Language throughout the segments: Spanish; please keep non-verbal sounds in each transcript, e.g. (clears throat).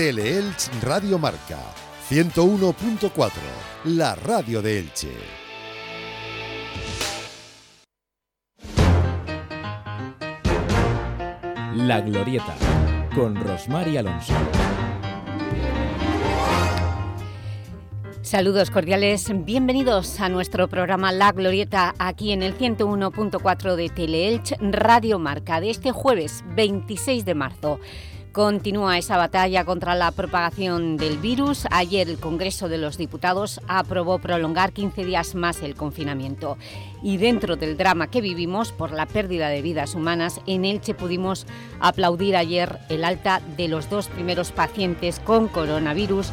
Teleelch Radio Marca 101.4, la radio de Elche. La Glorieta, con Rosmar Alonso. Saludos cordiales, bienvenidos a nuestro programa La Glorieta aquí en el 101.4 de Teleelch Radio Marca de este jueves 26 de marzo. Continúa esa batalla contra la propagación del virus. Ayer el Congreso de los Diputados aprobó prolongar 15 días más el confinamiento. Y dentro del drama que vivimos por la pérdida de vidas humanas, en Elche pudimos aplaudir ayer el alta de los dos primeros pacientes con coronavirus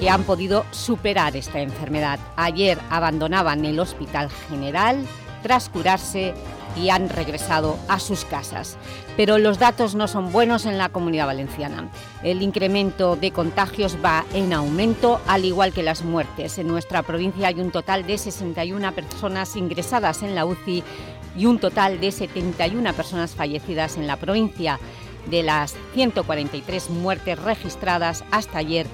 que han podido superar esta enfermedad. Ayer abandonaban el Hospital General tras curarse y han regresado a sus casas. Pero los datos no son buenos en la Comunidad Valenciana. El incremento de contagios va en aumento, al igual que las muertes. En nuestra provincia hay un total de 61 personas ingresadas en la UCI y un total de 71 personas fallecidas en la provincia, de las 143 muertes registradas hasta ayer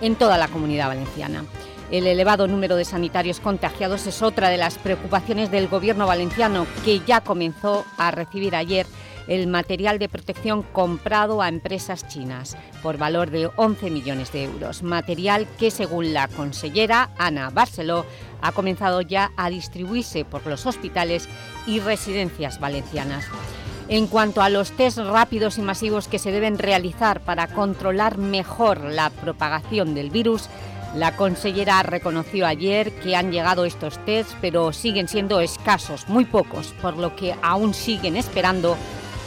en toda la Comunidad Valenciana. El elevado número de sanitarios contagiados es otra de las preocupaciones del Gobierno valenciano, que ya comenzó a recibir ayer el material de protección comprado a empresas chinas por valor de 11 millones de euros. Material que, según la consellera Ana Barceló, ha comenzado ya a distribuirse por los hospitales y residencias valencianas. En cuanto a los test rápidos y masivos que se deben realizar para controlar mejor la propagación del virus, la consellera reconoció ayer que han llegado estos tests, pero siguen siendo escasos, muy pocos, por lo que aún siguen esperando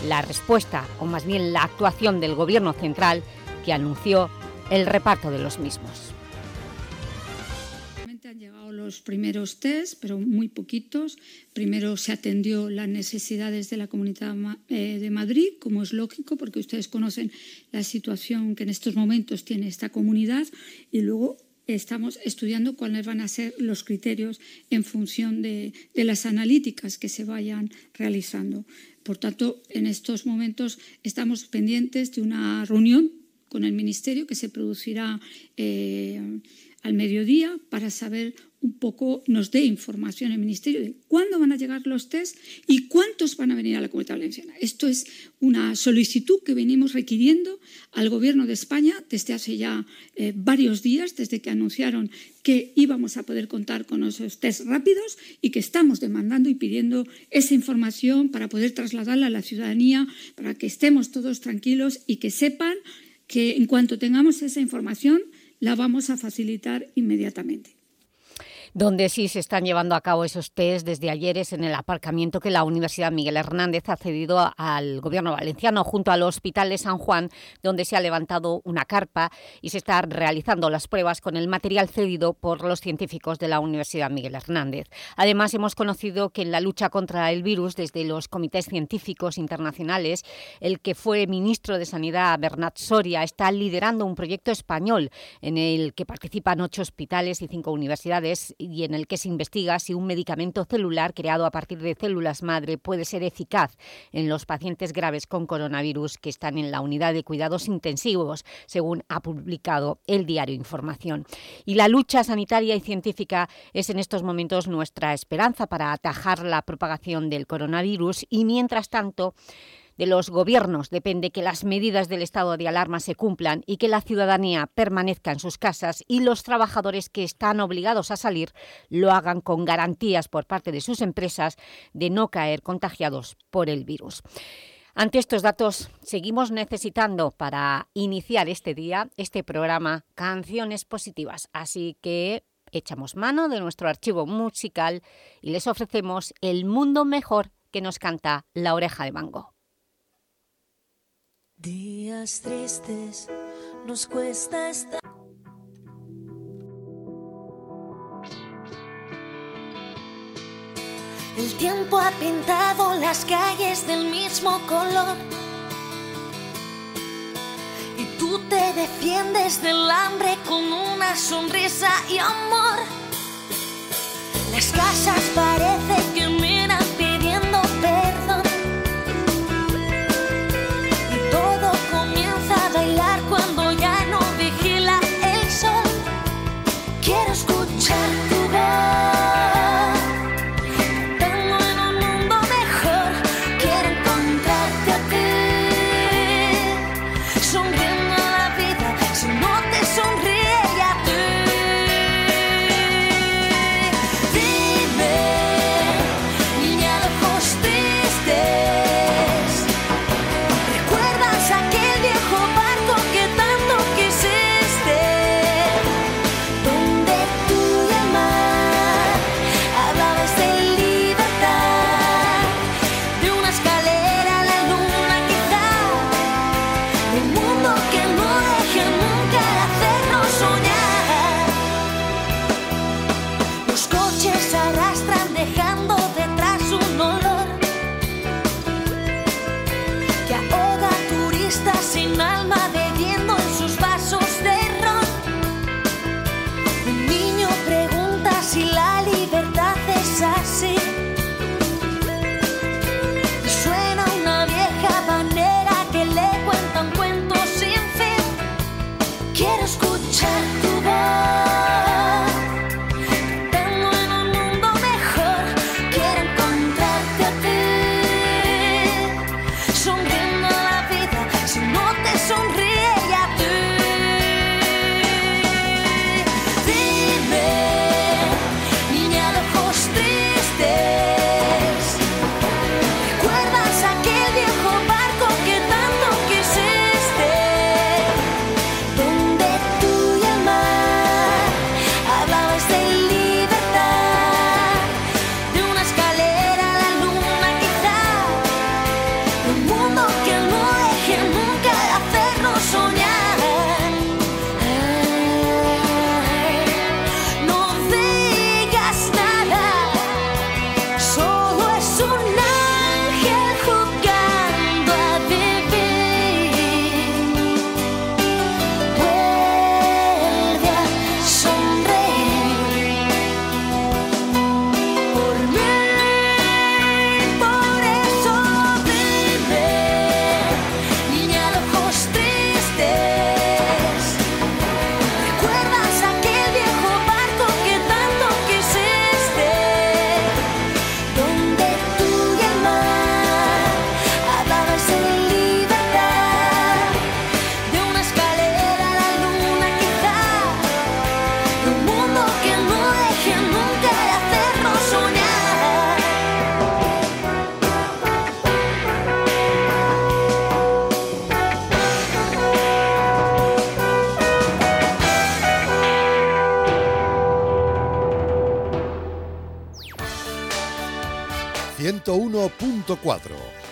la respuesta, o más bien la actuación del Gobierno central, que anunció el reparto de los mismos. Han llegado los primeros test, pero muy poquitos. Primero se atendió las necesidades de la Comunidad eh, de Madrid, como es lógico, porque ustedes conocen la situación que en estos momentos tiene esta comunidad, y luego estamos estudiando cuáles van a ser los criterios en función de, las analíticas que se vayan realizando. Por tanto, en estos momentos estamos pendientes de una reunión con el Ministerio que se producirá eh, al mediodía para saber un poco nos dé información el Ministerio de cuándo van a llegar los test y cuántos van a venir a la Comunidad Valenciana. Esto es una solicitud que venimos requiriendo al Gobierno de España desde hace ya eh, varios días, desde que anunciaron que íbamos a poder contar con esos test rápidos y que estamos demandando y pidiendo esa información para poder trasladarla a la ciudadanía, para que estemos todos tranquilos y que sepan que en cuanto tengamos esa información la vamos a facilitar inmediatamente. Donde sí se están llevando a cabo esos test desde ayer es en el aparcamiento que la Universidad Miguel Hernández ha cedido al Gobierno valenciano junto al Hospital de San Juan, donde se ha levantado una carpa y se están realizando las pruebas con el material cedido por los científicos de la Universidad Miguel Hernández. Además, hemos conocido que en la lucha contra el virus desde los comités científicos internacionales, el que fue ministro de Sanidad, Bernat Soria, está liderando un proyecto español en el que participan ocho hospitales y cinco universidades en el que se investiga si un medicamento celular creado a partir de células madre puede ser eficaz en los pacientes graves con coronavirus que están en la unidad de cuidados intensivos, según ha publicado el diario Información. Y la lucha sanitaria y científica es en estos momentos nuestra esperanza para atajar la propagación del coronavirus y, mientras tanto, de los gobiernos depende que las medidas del estado de alarma se cumplan y que la ciudadanía permanezca en sus casas y los trabajadores que están obligados a salir lo hagan con garantías por parte de sus empresas de no caer contagiados por el virus. Ante estos datos, seguimos necesitando para iniciar este día, este programa, canciones positivas. Así que echamos mano de nuestro archivo musical y les ofrecemos El Mundo Mejor que nos canta La Oreja de Mango. Días tristes nos cuesta estar. El tiempo ha pintado las calles del mismo color. Y tú te defiendes del hambre con una sonrisa y amor. Las casas parecen que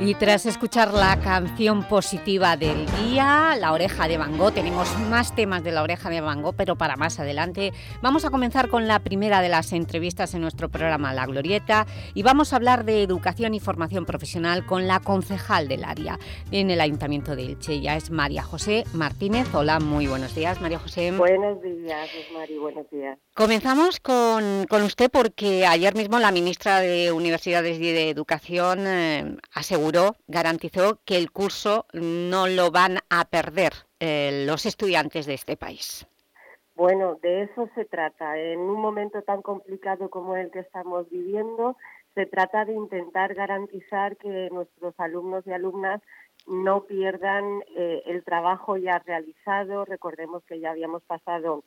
Y tras escuchar la canción positiva del día, La Oreja de Van Gogh, tenemos más temas de La Oreja de Van Gogh, pero para más adelante. Vamos a comenzar con la primera de las entrevistas en nuestro programa La Glorieta y vamos a hablar de educación y formación profesional con la concejal del área en el Ayuntamiento de Elche. Ya es María José Martínez. Hola, muy buenos días, María José. Buenos días, Mari, buenos días. Comenzamos con, con, usted porque ayer mismo la ministra de Universidades y de Educación eh, aseguró garantizó que el curso no lo van a perder eh, los estudiantes de este país. Bueno, de eso se trata. En un momento tan complicado como el que estamos viviendo, se trata de intentar garantizar que nuestros alumnos y alumnas no pierdan eh, el trabajo ya realizado. Recordemos que ya habíamos pasado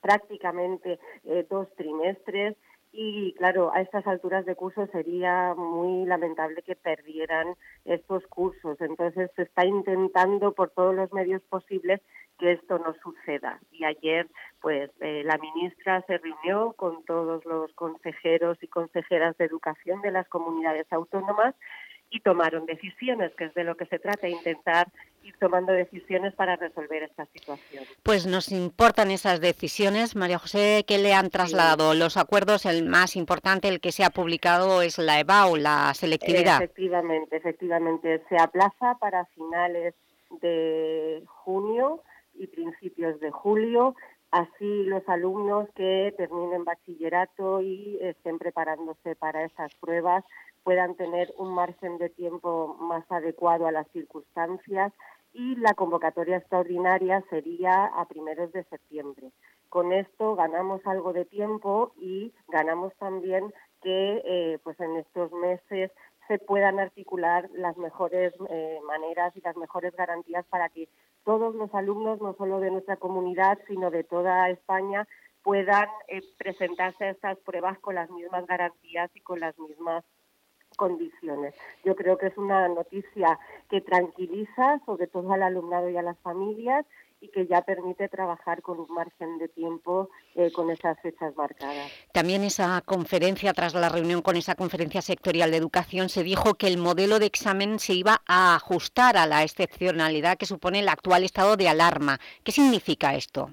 prácticamente eh, dos trimestres y claro, a estas alturas de curso sería muy lamentable que perdieran estos cursos. Entonces se está intentando por todos los medios posibles que esto no suceda. Y ayer, pues, eh, la ministra se reunió con todos los consejeros y consejeras de educación de las comunidades autónomas y tomaron decisiones, que es de lo que se trata, intentar ir tomando decisiones para resolver esta situación. Pues nos importan esas decisiones. María José, ¿qué le han trasladado? Los acuerdos, el más importante, el que se ha publicado, es la EBAU, la selectividad. Efectivamente, efectivamente. Se aplaza para finales de junio y principios de julio. Así los alumnos que terminen bachillerato y estén preparándose para esas pruebas puedan tener un margen de tiempo más adecuado a las circunstancias y la convocatoria extraordinaria sería a primeros de septiembre. Con esto ganamos algo de tiempo y ganamos también que eh, pues en estos meses se puedan articular las mejores eh, maneras y las mejores garantías para que todos los alumnos, no solo de nuestra comunidad, sino de toda España, puedan eh, presentarse a estas pruebas con las mismas garantías y con las mismas condiciones. Yo creo que es una noticia que tranquiliza sobre todo al alumnado y a las familias y que ya permite trabajar con un margen de tiempo eh, con esas fechas marcadas. También esa conferencia, tras la reunión con esa conferencia sectorial de educación, se dijo que el modelo de examen se iba a ajustar a la excepcionalidad que supone el actual estado de alarma. ¿Qué significa esto?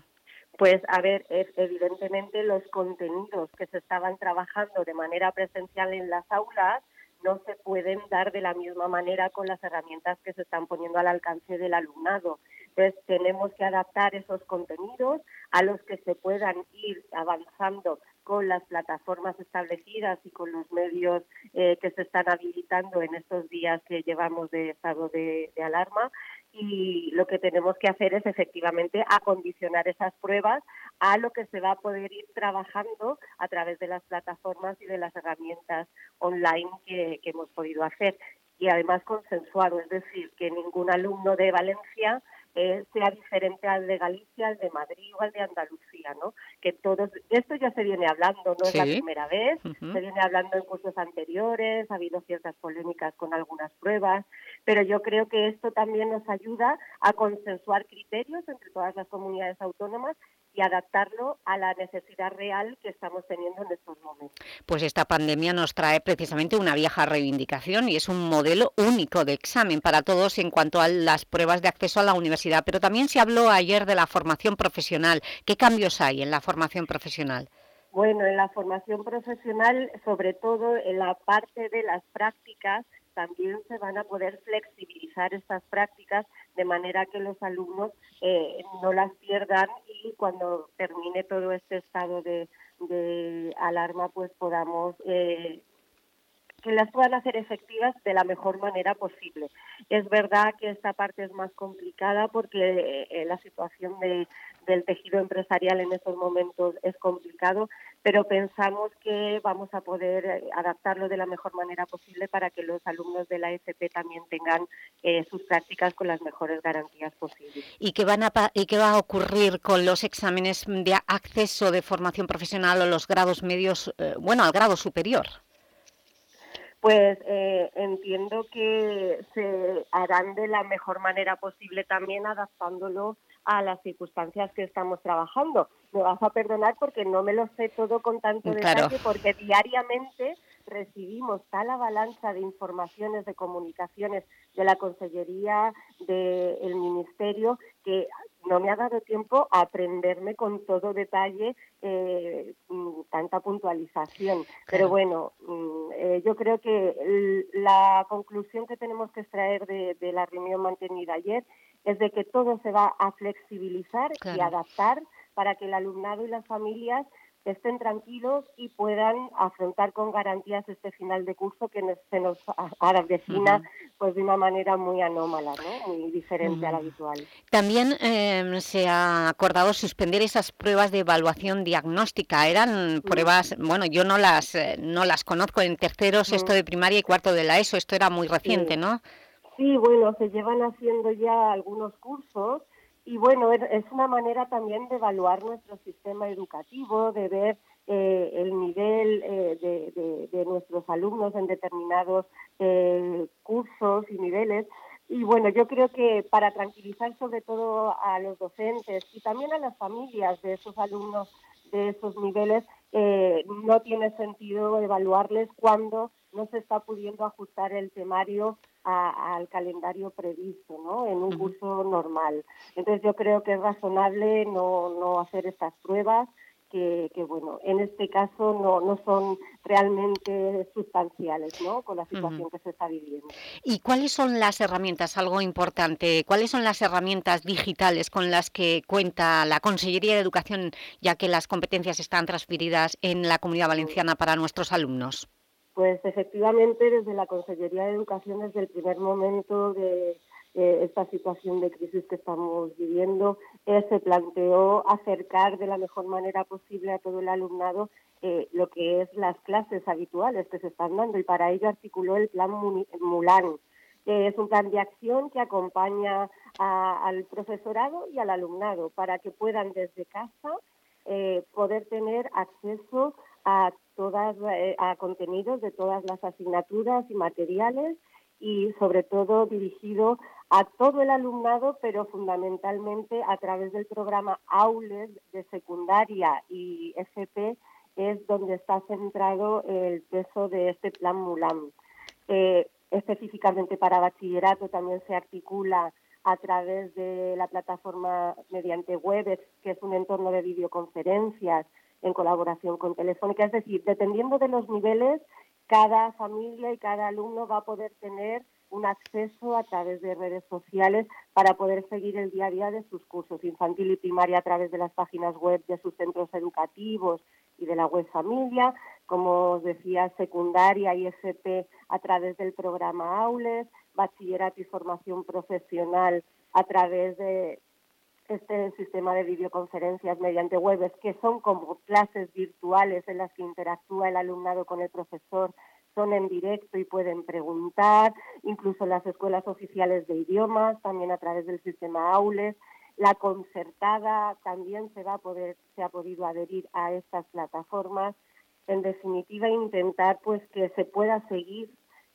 Pues, a ver, evidentemente los contenidos que se estaban trabajando de manera presencial en las aulas no se pueden dar de la misma manera con las herramientas que se están poniendo al alcance del alumnado. Entonces, tenemos que adaptar esos contenidos a los que se puedan ir avanzando con las plataformas establecidas y con los medios eh, que se están habilitando en estos días que llevamos de estado de, de alarma y lo que tenemos que hacer es efectivamente acondicionar esas pruebas a lo que se va a poder ir trabajando a través de las plataformas y de las herramientas online que, hemos podido hacer. Y además consensuado, es decir, que ningún alumno de Valencia eh, sea diferente al de Galicia, al de Madrid o al de Andalucía, ¿no? Que todos, esto ya se viene hablando, no es la primera vez, se viene hablando en cursos anteriores, ha habido ciertas polémicas con algunas pruebas, pero yo creo que esto también nos ayuda a consensuar criterios entre todas las comunidades autónomas y adaptarlo a la necesidad real que estamos teniendo en estos momentos. Pues esta pandemia nos trae precisamente una vieja reivindicación y es un modelo único de examen para todos en cuanto a las pruebas de acceso a la universidad, pero también se habló ayer de la formación profesional. ¿Qué cambios hay en la formación profesional? Bueno, en la formación profesional, sobre todo en la parte de las prácticas, también se van a poder flexibilizar estas prácticas de manera que los alumnos eh, no las pierdan y cuando termine todo este estado de, alarma pues podamos eh, que las puedan hacer efectivas de la mejor manera posible. Es verdad que esta parte es más complicada porque eh, la situación de, del tejido empresarial en estos momentos es complicado, pero pensamos que vamos a poder eh, adaptarlo de la mejor manera posible para que los alumnos de la SP también tengan eh, sus prácticas con las mejores garantías posibles. ¿Y qué, van a, ¿Y qué va a ocurrir con los exámenes de acceso de formación profesional o los grados medios, bueno, al grado superior? Pues eh, entiendo que se harán de la mejor manera posible también adaptándolo a las circunstancias que estamos trabajando. Me vas a perdonar porque no me lo sé todo con tanto detalle, porque diariamente recibimos tal avalancha de informaciones, de comunicaciones de la Consellería, del Ministerio, que no me ha dado tiempo a aprenderme con todo detalle eh, mm, tanta puntualización. Pero bueno, mm, eh, yo creo que la conclusión que tenemos que extraer de, la reunión mantenida ayer es de que todo se va a flexibilizar y adaptar para que el alumnado y las familias estén tranquilos y puedan afrontar con garantías este final de curso que se nos avecina pues de una manera muy anómala, ¿no? muy diferente a la habitual. También em, se ha acordado suspender esas pruebas de evaluación diagnóstica. Eran pruebas, bueno, yo no las eh, no las conozco en tercero, sexto de primaria y cuarto de la ESO. Esto era muy reciente, ¿no? Sí, bueno, se llevan haciendo ya algunos cursos y bueno, es una manera también de evaluar nuestro sistema educativo, de ver eh, el nivel eh, de, nuestros alumnos en determinados eh, cursos y niveles. Y bueno, yo creo que para tranquilizar sobre todo a los docentes y también a las familias de esos alumnos de esos niveles, no tiene sentido evaluarles cuando no se está pudiendo ajustar el temario al calendario previsto, ¿no? En un curso normal. Entonces yo creo que es razonable no, no hacer estas pruebas que, bueno, en este caso no, no son realmente sustanciales ¿no? con la situación que se está viviendo. ¿Y cuáles son las herramientas, algo importante, cuáles son las herramientas digitales con las que cuenta la Consellería de Educación, ya que las competencias están transferidas en la Comunidad Valenciana para nuestros alumnos? Pues efectivamente, desde la Consellería de Educación, desde el primer momento de esta situación de crisis que estamos viviendo, se planteó acercar de la mejor manera posible a todo el alumnado eh, lo que es las clases habituales que se están dando y para ello articuló el plan MULAN, que es un plan de acción que acompaña al profesorado y al alumnado para que puedan desde casa eh, poder tener acceso a todas eh, a contenidos de todas las asignaturas y materiales y sobre todo dirigido a todo el alumnado, pero fundamentalmente a través del programa AULES de secundaria y FP es donde está centrado el peso de este plan MULAM. Eh, específicamente para bachillerato también se articula a través de la plataforma mediante Webex, que es un entorno de videoconferencias en colaboración con Telefónica. Es decir, dependiendo de los niveles, cada familia y cada alumno va a poder tener un acceso a través de redes sociales para poder seguir el día a día de sus cursos infantil y primaria a través de las páginas web de sus centros educativos y de la web familia, como os decía, secundaria y FP a través del programa AULES, bachillerato y formación profesional a través de este sistema de videoconferencias mediante webs, que son como clases virtuales en las que interactúa el alumnado con el profesor, son en directo y pueden preguntar, incluso las escuelas oficiales de idiomas, también a través del sistema AULES. La concertada también se va a poder, se ha podido adherir a estas plataformas. En definitiva, intentar pues que se pueda seguir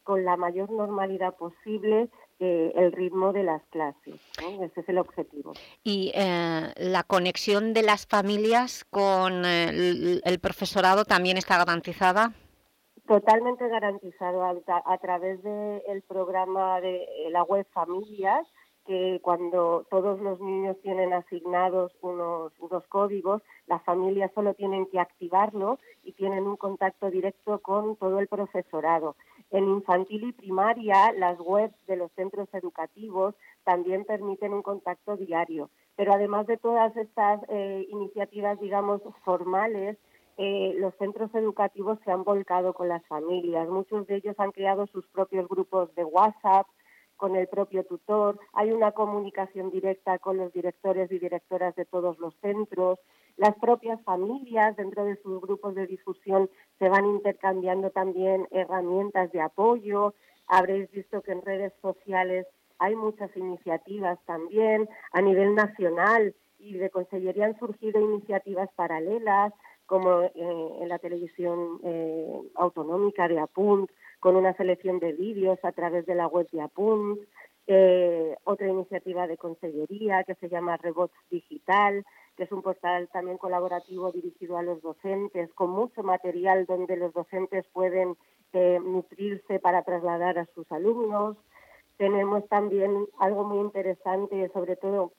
con la mayor normalidad posible eh, el ritmo de las clases. Ese es el objetivo. ¿Y eh, la conexión de las familias con eh, el, profesorado también está garantizada? Totalmente garantizado a, través del programa de la web Familias, que cuando todos los niños tienen asignados unos, códigos, las familias solo tienen que activarlo y tienen un contacto directo con todo el profesorado. En infantil y primaria, las webs de los centros educativos también permiten un contacto diario. Pero además de todas estas eh, iniciativas, digamos, formales, eh, los centros educativos se han volcado con las familias. Muchos de ellos han creado sus propios grupos de WhatsApp con el propio tutor. Hay una comunicación directa con los directores y directoras de todos los centros. Las propias familias dentro de sus grupos de difusión se van intercambiando también herramientas de apoyo. Habréis visto que en redes sociales hay muchas iniciativas también a nivel nacional y de Consellería han surgido iniciativas paralelas como eh, en la televisión eh, autonómica de Apunt, con una selección de vídeos a través de la web de Apunt, eh, otra iniciativa de Consellería que se llama Rebots Digital, que es un portal también colaborativo dirigido a los docentes, con mucho material donde los docentes pueden nutrirse para trasladar a sus alumnos. Tenemos también algo muy interesante, sobre todo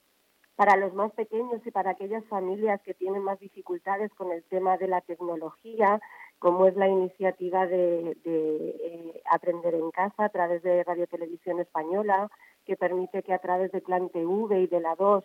para los más pequeños y para aquellas familias que tienen más dificultades con el tema de la tecnología, como es la iniciativa de, eh, Aprender en Casa a través de Radio Televisión Española, que permite que a través de Plan TV y de la 2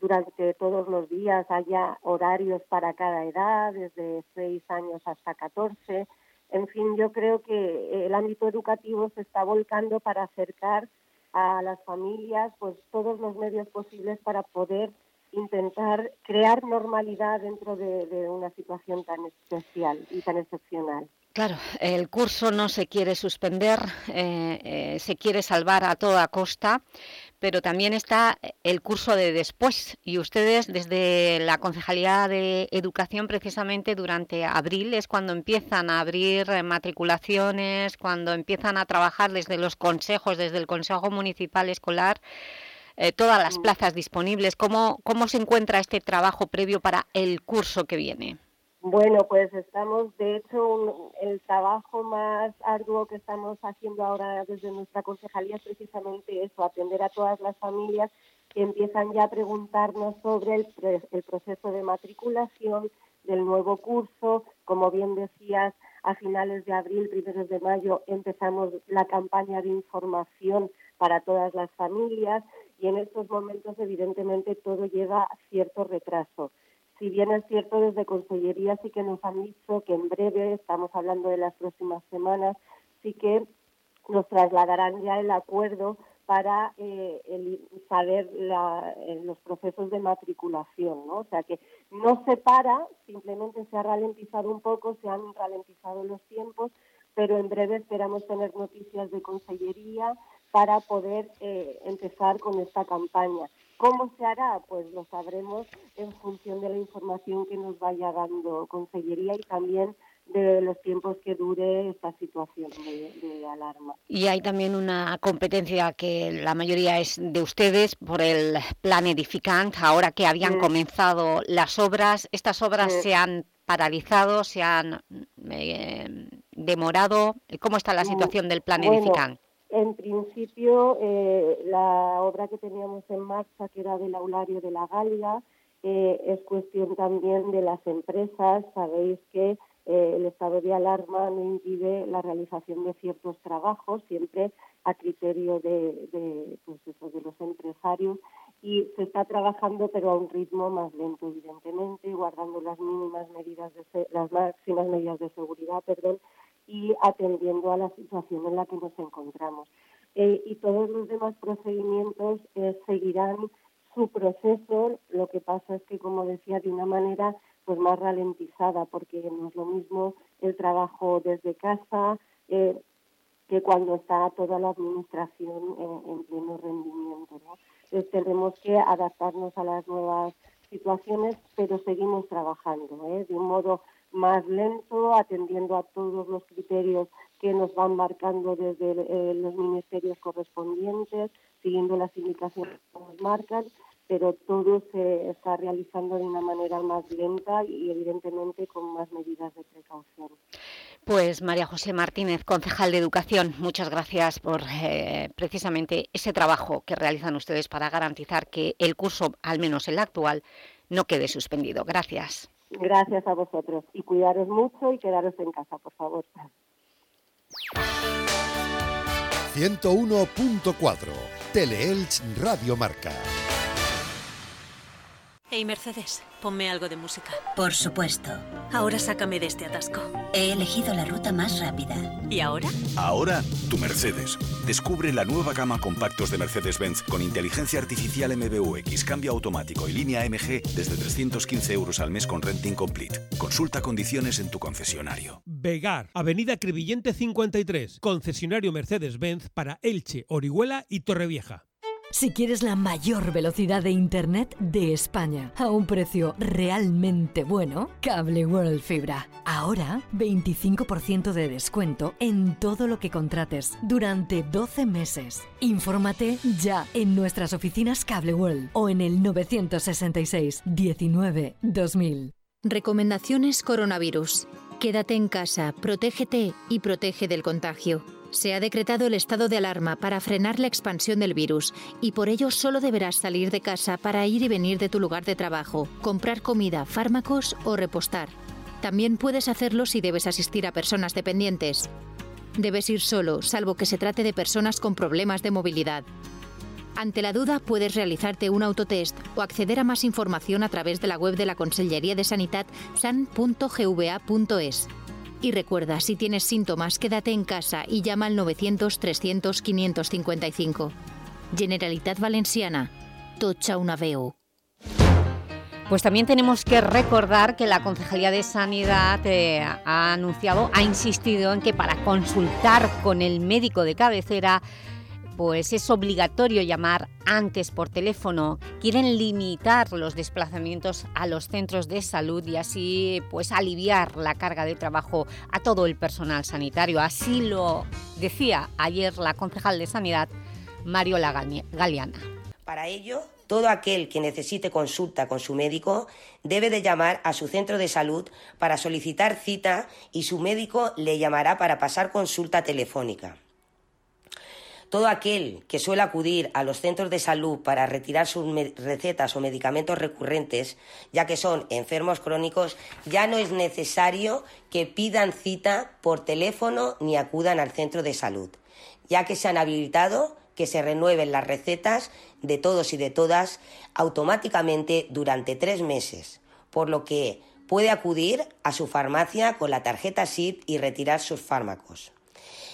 durante todos los días haya horarios para cada edad, desde 6 años hasta 14. En fin, yo creo que el ámbito educativo se está volcando para acercar a las familias pues todos los medios posibles para poder intentar crear normalidad dentro de, una situación tan especial y tan excepcional. Claro, el curso no se quiere suspender, eh, eh, se quiere salvar a toda costa, pero también está el curso de después y ustedes desde la Concejalía de Educación precisamente durante abril es cuando empiezan a abrir matriculaciones, cuando empiezan a trabajar desde los consejos, desde el Consejo Municipal Escolar, eh, todas las mm. plazas disponibles. ¿Cómo, ¿Cómo se encuentra este trabajo previo para el curso que viene? Bueno, pues estamos, de hecho, el trabajo más arduo que estamos haciendo ahora desde nuestra concejalía es precisamente eso, atender a todas las familias que empiezan ya a preguntarnos sobre el, proceso de matriculación del nuevo curso. Como bien decías, a finales de abril, primeros de mayo, empezamos la campaña de información para todas las familias y en estos momentos, evidentemente, todo lleva cierto retraso si bien es cierto, desde Consellería sí que nos han dicho que en breve, estamos hablando de las próximas semanas, sí que nos trasladarán ya el acuerdo para eh, saber eh, los procesos de matriculación, ¿no? O sea que no se para, simplemente se ha ralentizado un poco, se han ralentizado los tiempos, pero en breve esperamos tener noticias de Consellería para poder eh, empezar con esta campaña. ¿Cómo se hará? Pues lo sabremos en función de la información que nos vaya dando Consellería y también de los tiempos que dure esta situación de, alarma. Y hay también una competencia que la mayoría es de ustedes por el plan edificante. Ahora que habían comenzado las obras, ¿estas obras se han paralizado, se han eh, demorado? ¿Cómo está la situación del plan edificante? En principio, eh, la obra que teníamos en marcha, que era del aulario de la Galia, eh, es cuestión también de las empresas. Sabéis que eh, el estado de alarma no impide la realización de ciertos trabajos, siempre a criterio de, pues de los empresarios. Y se está trabajando, pero a un ritmo más lento, evidentemente, guardando las mínimas medidas, de, las máximas medidas de seguridad, perdón, y atendiendo a la situación en la que nos encontramos. Eh, y todos los demás procedimientos eh, seguirán su proceso, lo que pasa es que, como decía, de una manera pues más ralentizada, porque no es lo mismo el trabajo desde casa eh, que cuando está toda la administración en pleno rendimiento. Entonces tenemos que adaptarnos a las nuevas situaciones, pero seguimos trabajando de un modo más lento, atendiendo a todos los criterios que nos van marcando desde eh, los ministerios correspondientes, siguiendo las indicaciones que nos marcan, pero todo se está realizando de una manera más lenta y evidentemente con más medidas de precaución. Pues María José Martínez, concejal de Educación, muchas gracias por eh, precisamente ese trabajo que realizan ustedes para garantizar que el curso, al menos el actual, no quede suspendido. Gracias. Gracias a vosotros y cuidaros mucho y quedaros en casa, por favor. 101.4 Teleelch Radio Marca. Hey, Mercedes, ponme algo de música. Por supuesto. Ahora sácame de este atasco. He elegido la ruta más rápida. ¿Y ahora? Ahora, tu Mercedes. Descubre la nueva gama compactos de Mercedes-Benz con inteligencia artificial MBUX, cambio automático y línea MG desde 315 euros al mes con renting complete. Consulta condiciones en tu concesionario. Vegar, Avenida Crevillente 53, concesionario Mercedes-Benz para Elche, Orihuela y Torrevieja. Si quieres la mayor velocidad de Internet de España a un precio realmente bueno, Cable World Fibra. Ahora, 25% de descuento en todo lo que contrates durante 12 meses. Infórmate ya en nuestras oficinas Cable World o en el 966 19 2000. Recomendaciones coronavirus. Quédate en casa, protégete y protege del contagio. Se ha decretado el estado de alarma para frenar la expansión del virus y por ello solo deberás salir de casa para ir y venir de tu lugar de trabajo, comprar comida, fármacos o repostar. También puedes hacerlo si debes asistir a personas dependientes. Debes ir solo, salvo que se trate de personas con problemas de movilidad. Ante la duda, puedes realizarte un autotest o acceder a más información a través de la web de la Consellería de Sanidad san.gva.es. Y recuerda, si tienes síntomas, quédate en casa y llama al 900-300-555. Generalitat Valenciana. Tocha una. Pues también tenemos que recordar que la Concejalía de Sanidad eh, ha anunciado, ha insistido en que para consultar con el médico de cabecera pues es obligatorio llamar antes por teléfono. Quieren limitar los desplazamientos a los centros de salud y así pues aliviar la carga de trabajo a todo el personal sanitario. Así lo decía ayer la concejal de Sanidad, Mariola Galeana. Para ello, todo aquel que necesite consulta con su médico debe de llamar a su centro de salud para solicitar cita y su médico le llamará para pasar consulta telefónica. Todo aquel que suele acudir a los centros de salud para retirar sus recetas o medicamentos recurrentes, ya que son enfermos crónicos, ya no es necesario que pidan cita por teléfono ni acudan al centro de salud, ya que se han habilitado que se renueven las recetas de todos y de todas automáticamente durante tres meses, por lo que puede acudir a su farmacia con la tarjeta SIP y retirar sus fármacos.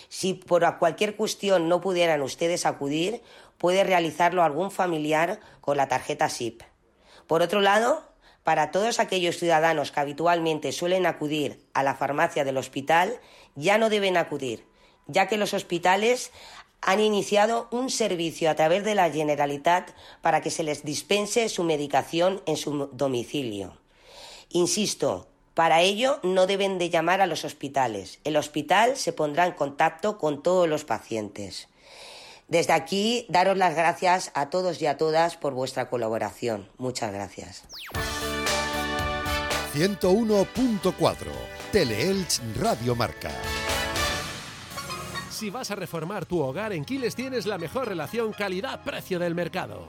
Si por cualquier cuestión no pudieran ustedes acudir, puede realizarlo algún familiar con la tarjeta SIP. Por otro lado, para todos aquellos ciudadanos que habitualmente suelen acudir a la farmacia del hospital, ya no deben acudir, ya que los hospitales han iniciado un servicio a través de la Generalitat para que se les dispense su medicación en su domicilio. Insisto, para ello no deben de llamar a los hospitales. El hospital se pondrá en contacto con todos los pacientes. Desde aquí, daros las gracias a todos y a todas por vuestra colaboración. Muchas gracias. 101.4 Teleelch Radio Marca. Si vas a reformar tu hogar, en Quiles tienes la mejor relación calidad-precio del mercado.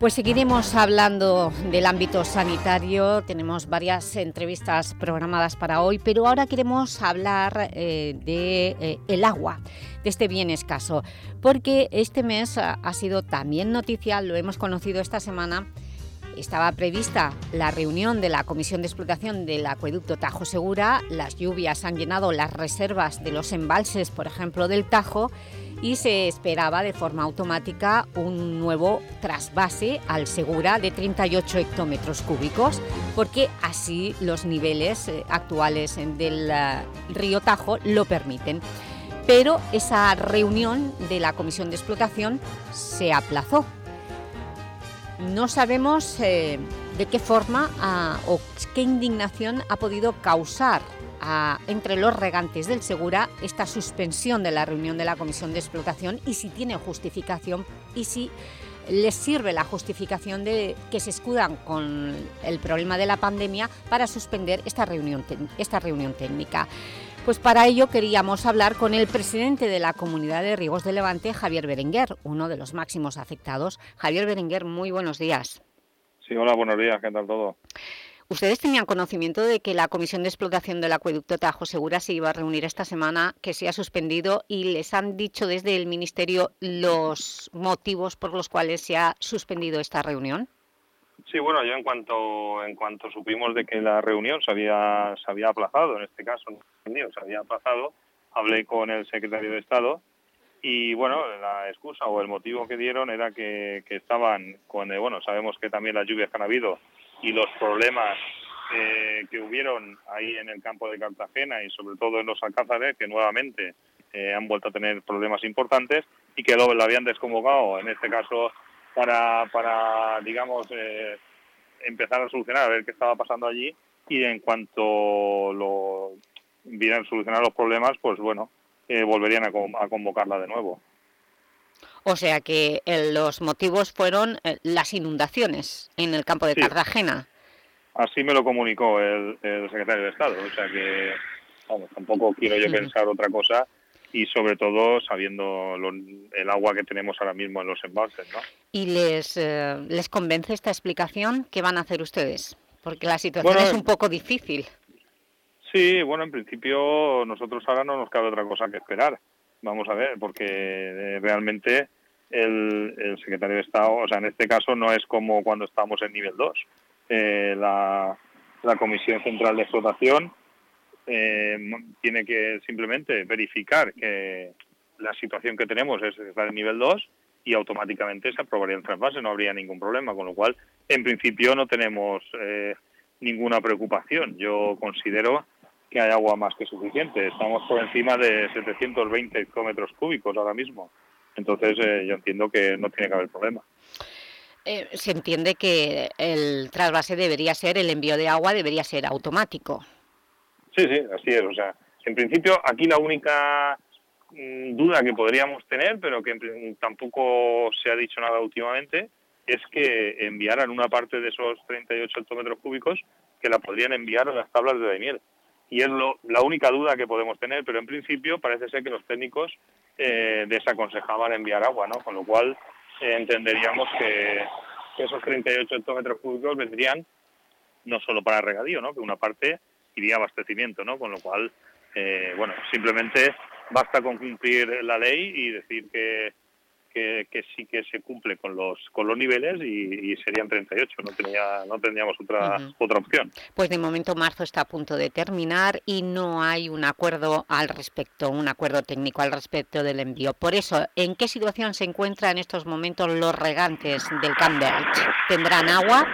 Pues seguiremos hablando del ámbito sanitario, tenemos varias entrevistas programadas para hoy, pero ahora queremos hablar eh, de eh, agua, de este bien escaso, porque este mes ha sido también noticia, lo hemos conocido esta semana, estaba prevista la reunión de la Comisión de Explotación del Acueducto Tajo Segura, las lluvias han llenado las reservas de los embalses, por ejemplo, del Tajo, y se esperaba de forma automática un nuevo trasvase al Segura de 38 hectómetros cúbicos, porque así los niveles eh, actuales del eh, río Tajo lo permiten. Pero esa reunión de la Comisión de Explotación se aplazó. No sabemos eh, de qué forma ah, o qué indignación ha podido causar entre los regantes del Segura esta suspensión de la reunión de la Comisión de Explotación y si tiene justificación y si les sirve la justificación de que se escudan con el problema de la pandemia para suspender esta reunión, esta reunión técnica. Pues para ello queríamos hablar con el presidente de la Comunidad de Riegos de Levante, Javier Berenguer, uno de los máximos afectados. Javier Berenguer, muy buenos días. Sí, hola, buenos días, ¿qué tal todo? ¿Ustedes tenían conocimiento de que la Comisión de Explotación del Acueducto Tajo Segura se iba a reunir esta semana, que se ha suspendido y les han dicho desde el Ministerio los motivos por los cuales se ha suspendido esta reunión? Sí, bueno, yo en cuanto en cuanto supimos de que la reunión se había, se había aplazado, en este caso se había aplazado, hablé con el secretario de Estado y bueno, la excusa o el motivo que dieron era que, que estaban con, eh, bueno, sabemos que también las lluvias que han habido y los problemas eh, que hubieron ahí en el campo de Cartagena y sobre todo en los Alcázares, que nuevamente eh, han vuelto a tener problemas importantes y que lo, lo habían desconvocado, en este caso, para, para digamos, eh, empezar a solucionar, a ver qué estaba pasando allí y en cuanto lo vieran solucionar los problemas, pues bueno, volverían a, convocarla de nuevo. O sea que los motivos fueron las inundaciones en el campo de Cartagena. Así me lo comunicó el, secretario de Estado, o sea que vamos, tampoco quiero yo pensar otra cosa y sobre todo sabiendo el agua que tenemos ahora mismo en los embalses. ¿no? ¿Y les, eh, les convence esta explicación? ¿Qué van a hacer ustedes? Porque la situación es un poco difícil. Sí, bueno, en principio nosotros ahora no nos cabe otra cosa que esperar. Vamos a ver, porque eh, realmente el, secretario de Estado, o sea, en este caso no es como cuando estábamos en nivel 2 eh, la, Comisión Central de Explotación eh, tiene que simplemente verificar que la situación que tenemos es estar en nivel 2 y automáticamente se aprobaría el trasvase, no habría ningún problema, con lo cual, en principio, no tenemos eh, ninguna preocupación. Yo considero que hay agua más que suficiente. Estamos por encima de 720 kilómetros cúbicos ahora mismo. Entonces, yo entiendo que no tiene que haber problema. Eh, se entiende que el trasvase debería ser, el envío de agua debería ser automático. Sí, sí, así es. O sea, en principio aquí la única mm, duda que podríamos tener, pero que tampoco se ha dicho nada últimamente, es que enviaran una parte de esos 38 hectómetros cúbicos que la podrían enviar a las tablas de Daimiel. Y es la única duda que podemos tener, pero en principio parece ser que los técnicos eh, desaconsejaban enviar agua, ¿no? Con lo cual entenderíamos que, esos 38 hectómetros cúbicos vendrían no solo para regadío, ¿no? que una parte iría a abastecimiento, ¿no? con lo cual, eh, bueno, simplemente basta con cumplir la ley y decir que, que, sí que se cumple con los con los niveles y, serían 38, no tenía no tendríamos otra otra opción. Pues de momento marzo está a punto de terminar y no hay un acuerdo al respecto, un acuerdo técnico al respecto del envío. Por eso, ¿en qué situación se encuentran en estos momentos los regantes del Campbell? ¿Tendrán agua?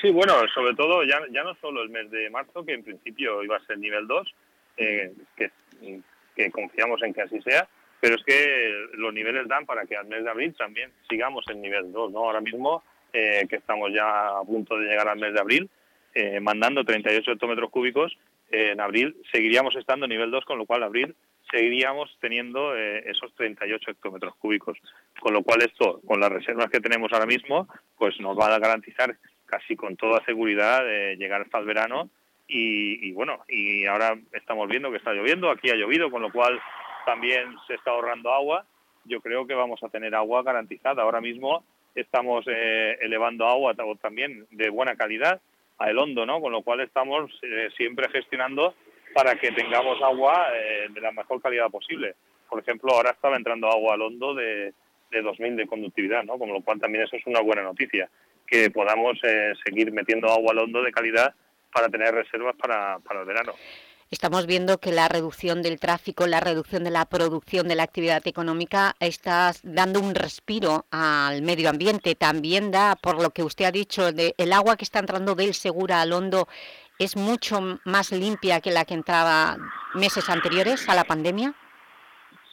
Sí, bueno, sobre todo ya, ya no solo el mes de marzo, que en principio iba a ser nivel 2, eh, que, que confiamos en que así sea, pero es que los niveles dan para que al mes de abril también sigamos en nivel 2, ¿no? Ahora mismo eh, que estamos ya a punto de llegar al mes de abril, eh, mandando 38 hectómetros cúbicos, en abril seguiríamos estando en nivel 2, con lo cual abril seguiríamos teniendo eh, esos 38 hectómetros cúbicos. Con lo cual esto, con las reservas que tenemos ahora mismo, pues nos va a garantizar casi con toda seguridad llegar hasta el verano y, y, bueno, y ahora estamos viendo que está lloviendo, aquí ha llovido, con lo cual también se está ahorrando agua. Yo creo que vamos a tener agua garantizada. Ahora mismo estamos eh, elevando agua también de buena calidad a el hondo, ¿no? Con lo cual estamos eh, siempre gestionando para que tengamos agua eh, de la mejor calidad posible. Por ejemplo, ahora estaba entrando agua al hondo de, de 2000 de conductividad, ¿no? Con lo cual también eso es una buena noticia, que podamos seguir metiendo agua al hondo de calidad para tener reservas para, para el verano. Estamos viendo que la reducción del tráfico, la reducción de la producción de la actividad económica está dando un respiro al medio ambiente. También da, por lo que usted ha dicho, de el agua que está entrando del Segura al Hondo es mucho más limpia que la que entraba meses anteriores a la pandemia.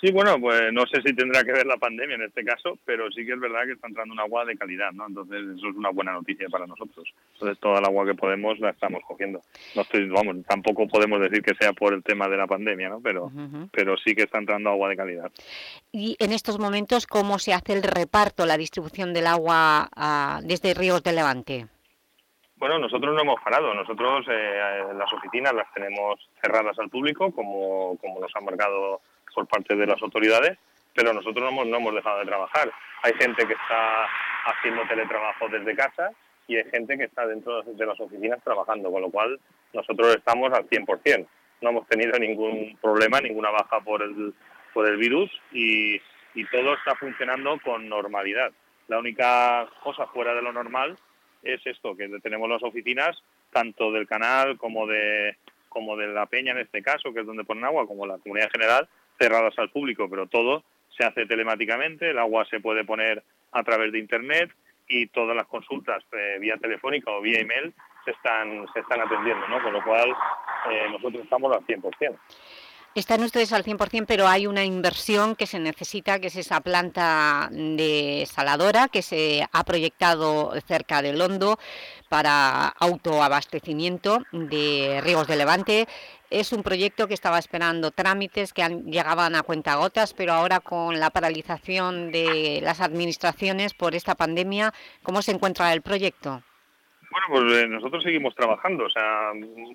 Sí, bueno, pues no sé si tendrá que ver la pandemia en este caso, pero sí que es verdad que está entrando un agua de calidad, ¿no? Entonces eso es una buena noticia para nosotros. Entonces toda el agua que podemos la estamos cogiendo. No estoy, vamos, tampoco podemos decir que sea por el tema de la pandemia, ¿no? Pero, pero sí que está entrando agua de calidad. Y en estos momentos, ¿cómo se hace el reparto, la distribución del agua ah, desde Ríos de Levante? Bueno, nosotros no hemos parado. Nosotros eh, las oficinas las tenemos cerradas al público, como, como nos han marcado por parte de las autoridades, pero nosotros no hemos, dejado de trabajar. Hay gente que está haciendo teletrabajo desde casa y hay gente que está dentro de las oficinas trabajando, con lo cual nosotros estamos al 100%. No hemos tenido ningún problema, ninguna baja por el, por el virus y, y todo está funcionando con normalidad. La única cosa fuera de lo normal es esto, que tenemos las oficinas, tanto del canal como de, como de la peña en este caso, que es donde ponen agua, como la comunidad general, cerradas al público, pero todo se hace telemáticamente, el agua se puede poner a través de Internet y todas las consultas eh, vía telefónica o vía email se están, se están atendiendo, ¿no? con lo cual eh, nosotros estamos al 100%. Están ustedes al 100%, pero hay una inversión que se necesita, que es esa planta de saladora que se ha proyectado cerca del Hondo para autoabastecimiento de ríos de Levante. Es un proyecto que estaba esperando trámites que llegaban a cuentagotas, pero ahora con la paralización de las administraciones por esta pandemia, ¿cómo se encuentra el proyecto? Bueno, pues eh, nosotros seguimos trabajando. O sea,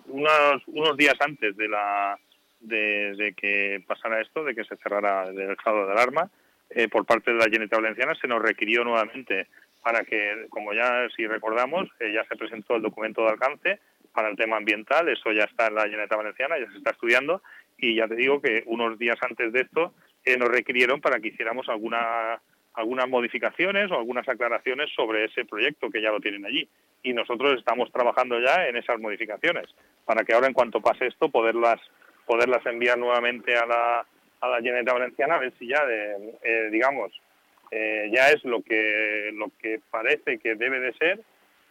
unos, unos días antes de la de, que pasara esto, de que se cerrara el estado de alarma, eh, por parte de la Generalitat Valenciana se nos requirió nuevamente para que, como ya si recordamos, eh, ya se presentó el documento de alcance para el tema ambiental, eso ya está en la Generalitat Valenciana, ya se está estudiando, y ya te digo que unos días antes de esto eh, nos requirieron para que hiciéramos alguna, algunas modificaciones o algunas aclaraciones sobre ese proyecto que ya lo tienen allí. Y nosotros estamos trabajando ya en esas modificaciones, para que ahora en cuanto pase esto poderlas poderlas enviar nuevamente a la, a la Generalitat Valenciana a ver si ya, de, eh, digamos, eh, ya es lo que, lo que parece que debe de ser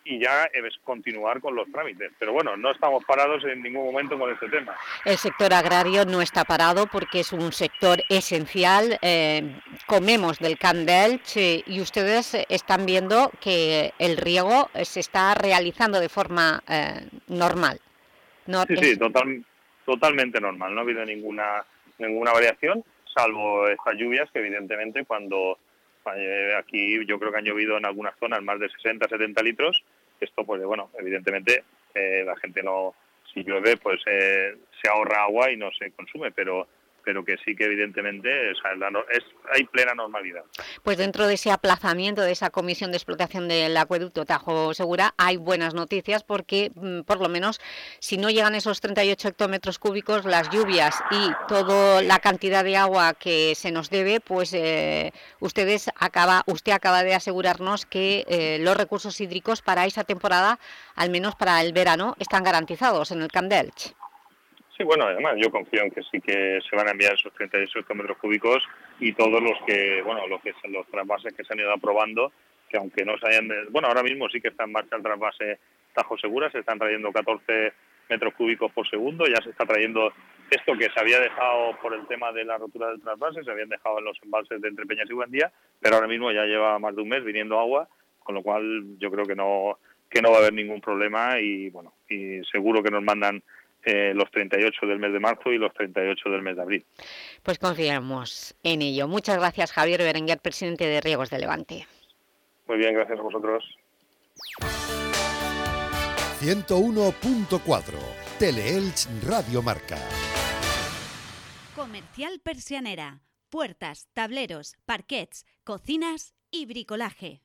y ya es continuar con los trámites. Pero bueno, no estamos parados en ningún momento con este tema. El sector agrario no está parado porque es un sector esencial. Eh, comemos del Camp y ustedes están viendo que el riego se está realizando de forma normal. sí, sí, total, totalmente normal, no ha habido ninguna, ninguna variación, salvo estas lluvias que evidentemente cuando eh, aquí yo creo que han llovido en algunas zonas más de 60, 70 litros, esto pues bueno, evidentemente eh, la gente no, si llueve pues eh, se ahorra agua y no se consume, pero pero que sí que evidentemente hay plena normalidad. Pues dentro de ese aplazamiento de esa comisión de explotación del acueducto Tajo Segura hay buenas noticias porque mm, por lo menos si no llegan esos 38 hectómetros cúbicos, las lluvias y toda la cantidad de agua que se nos debe, pues eh, ustedes acaba, usted acaba de asegurarnos que eh, los recursos hídricos para esa temporada, al menos para el verano, están garantizados en el Camp Sí, bueno, además yo confío en que sí que se van a enviar esos 38 hectómetros cúbicos y todos los que, bueno, los que los trasvases que se han ido aprobando, que aunque no se hayan, bueno, ahora mismo sí que está en marcha el trasvase Tajo Segura, se están trayendo 14 metros cúbicos por segundo, ya se está trayendo esto que se había dejado por el tema de la rotura del trasvase, se habían dejado en los embalses de Entre Peñas y Buendía, pero ahora mismo ya lleva más de un mes viniendo agua, con lo cual yo creo que no que no va a haber ningún problema y bueno, y seguro que nos mandan eh, los 38 del mes de marzo y los 38 del mes de abril. Pues confiamos en ello. Muchas gracias, Javier Berenguer, presidente de Riegos de Levante. Muy bien, gracias a vosotros. 101.4 Teleelch Radio Marca. Comercial Persianera. Puertas, tableros, parquets, cocinas y bricolaje.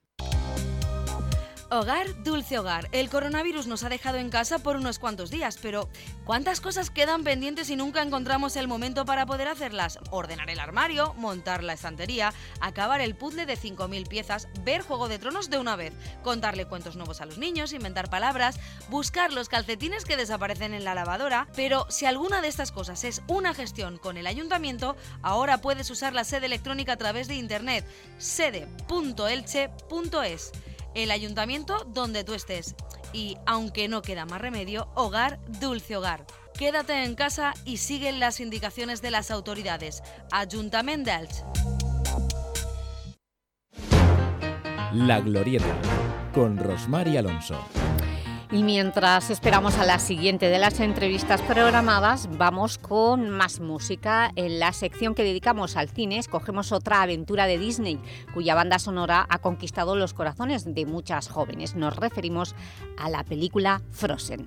Hogar, dulce hogar. El coronavirus nos ha dejado en casa por unos cuantos días, pero ¿cuántas cosas quedan pendientes y nunca encontramos el momento para poder hacerlas? Ordenar el armario, montar la estantería, acabar el puzzle de 5.000 piezas, ver Juego de Tronos de una vez, contarle cuentos nuevos a los niños, inventar palabras, buscar los calcetines que desaparecen en la lavadora, pero si alguna de estas cosas es una gestión con el ayuntamiento, ahora puedes usar la sede electrónica a través de internet sede.elche.es el ayuntamiento donde tú estés. Y, aunque no queda más remedio, hogar, dulce hogar. Quédate en casa y sigue las indicaciones de las autoridades. Ayuntamiento de La Glorieta, con Rosmar y Alonso. Y mientras esperamos a la siguiente de las entrevistas programadas, vamos con más música. En la sección que dedicamos al cine escogemos otra aventura de Disney, cuya banda sonora ha conquistado los corazones de muchas jóvenes. Nos referimos a la película Frozen.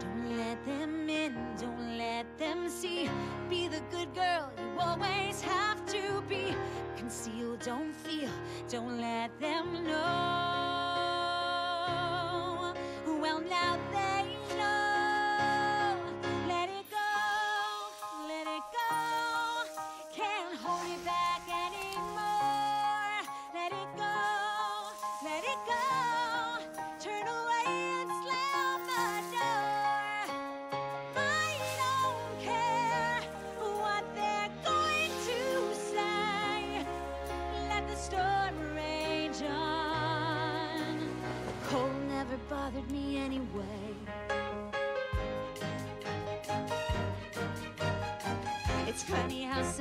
Don't let them in, don't let them see. Be the good girl you always have to be. Conceal, don't feel, don't let them know. Well, now they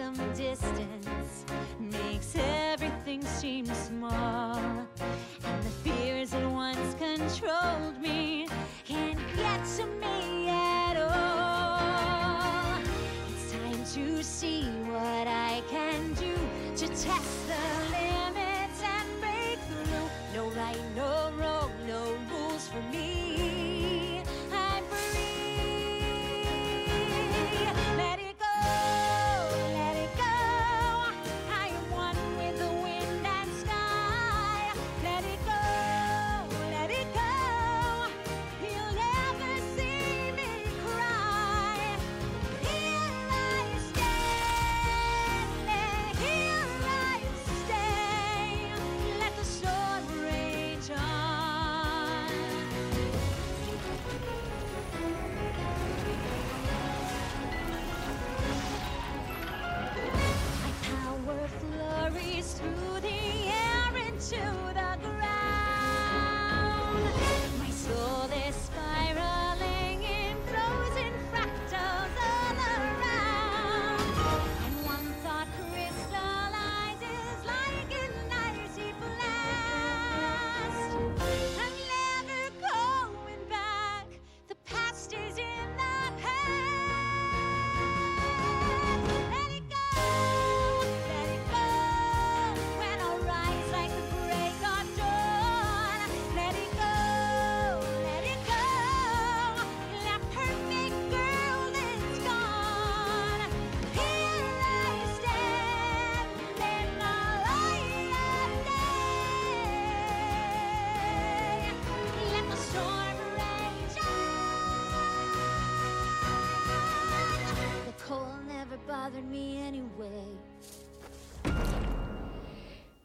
some distance makes everything seem small. And the fears that once controlled me can't get to me at all. It's time to see what I can do to test the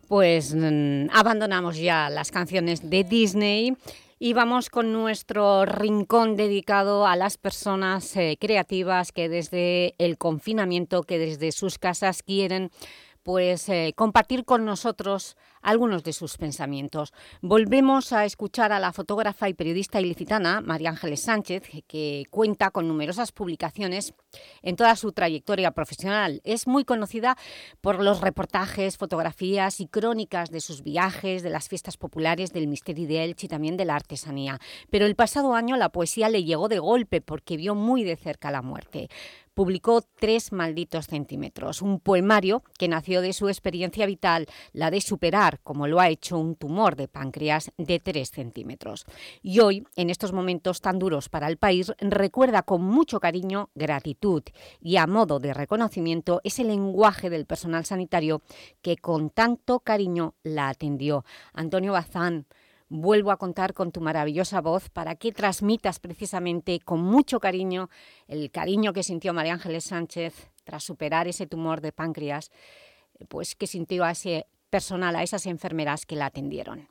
Pues mm, abandonamos ya las canciones de Disney y vamos con nuestro rincón dedicado a las personas eh, creativas que desde el confinamiento, que desde sus casas quieren pues, eh, compartir con nosotros algunos de sus pensamientos. Volvemos a escuchar a la fotógrafa y periodista ilicitana María Ángeles Sánchez, que cuenta con numerosas publicaciones en toda su trayectoria profesional. Es muy conocida por los reportajes, fotografías y crónicas de sus viajes, de las fiestas populares, del misterio de Elche y también de la artesanía. Pero el pasado año la poesía le llegó de golpe porque vio muy de cerca la muerte publicó Tres malditos centímetros, un poemario que nació de su experiencia vital, la de superar, como lo ha hecho un tumor de páncreas de 3 centímetros. Y hoy, en estos momentos tan duros para el país, recuerda con mucho cariño, gratitud y a modo de reconocimiento ese lenguaje del personal sanitario que con tanto cariño la atendió. Antonio Bazán, vuelvo a contar con tu maravillosa voz para que transmitas precisamente con mucho cariño el cariño que sintió María Ángeles Sánchez tras superar ese tumor de páncreas, pues que sintió a ese personal, a esas enfermeras que la atendieron.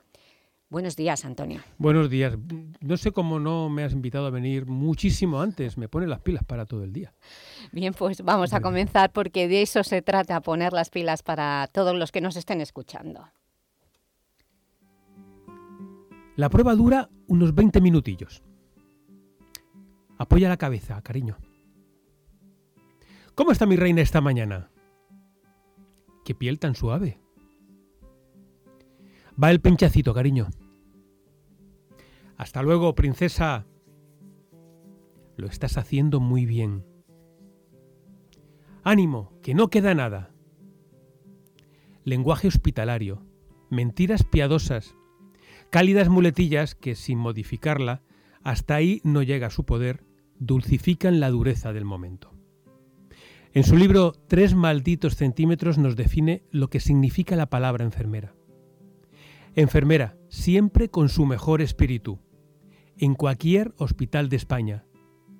Buenos días, Antonio. Buenos días. No sé cómo no me has invitado a venir muchísimo antes. Me pone las pilas para todo el día. Bien, pues vamos a comenzar porque de eso se trata, poner las pilas para todos los que nos estén escuchando. La prueba dura unos 20 minutillos. Apoya la cabeza, cariño. ¿Cómo está mi reina esta mañana? Qué piel tan suave. Va el pinchacito, cariño. Hasta luego, princesa. Lo estás haciendo muy bien. Ánimo, que no queda nada. Lenguaje hospitalario, mentiras piadosas, cálidas muletillas que, sin modificarla, hasta ahí no llega su poder, dulcifican la dureza del momento. En su libro Tres malditos centímetros nos define lo que significa la palabra enfermera. Enfermera, siempre con su mejor espíritu, en cualquier hospital de España,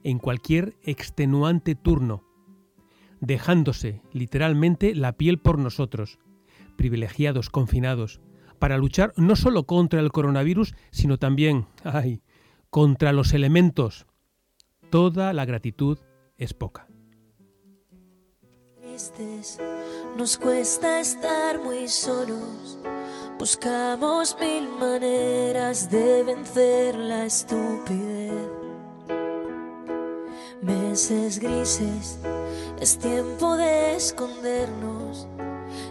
en cualquier extenuante turno, dejándose literalmente la piel por nosotros, privilegiados, confinados, para luchar no solo contra el coronavirus, sino también, ay, contra los elementos. Toda la gratitud es poca. Tristes, Nos cuesta estar muy solos. Buscamos mil maneras de vencer la estupidez. Meses grises, es tiempo de escondernos.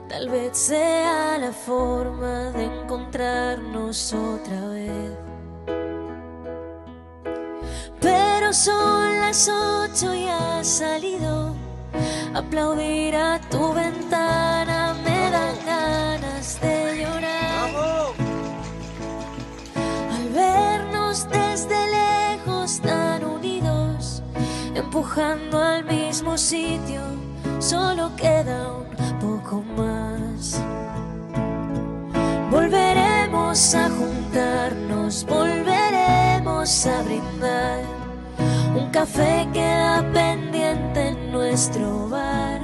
Tal vez sea la forma de encontrarnos otra vez. Pero son las ocho y has salido. Aplaudir a tu ventana empujando al mismo sitio, solo queda un poco más. Volveremos a juntarnos, volveremos a brindar. Un café queda pendiente en nuestro bar.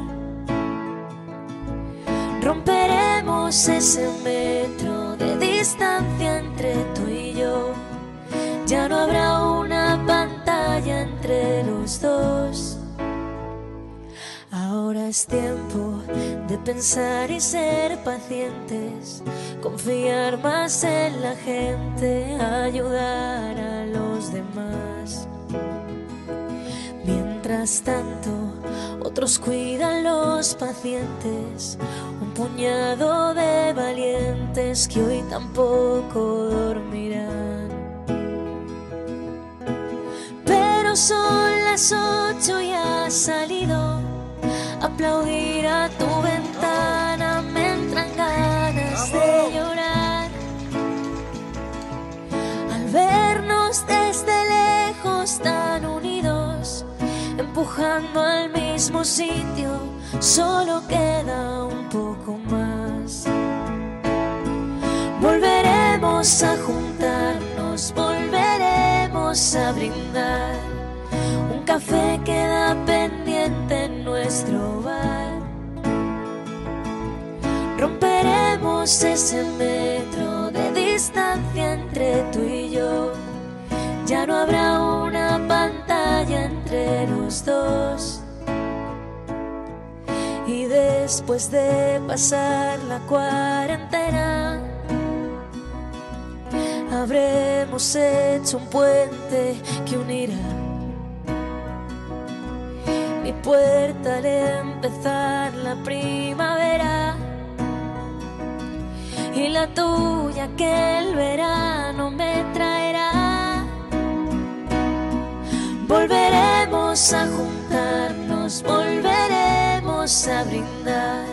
Romperemos ese metro de distancia entre tú y yo. Ya no habrá una entre los dos. Ahora es tiempo de pensar y ser pacientes, confiar más en la gente, ayudar a los demás. Mientras tanto, otros cuidan los pacientes, un puñado de valientes que hoy tampoco dormirán. Pero son las ocho y has salido aplaudir a tu ventana me entran ganas de llorar. Al vernos desde lejos tan unidos, empujando al mismo sitio, solo queda un poco más. Volveremos a juntarnos, volveremos a brindar. Un café queda pendiente en nuestro bar. Romperemos ese metro de distancia entre tú y yo. Ya no habrá una pantalla entre los dos. Y después de pasar la cuarentena, habremos hecho un puente que unirá mi puerta al empezar la primavera y la tuya que el verano me traerá. Volveremos a juntarnos, volveremos a brindar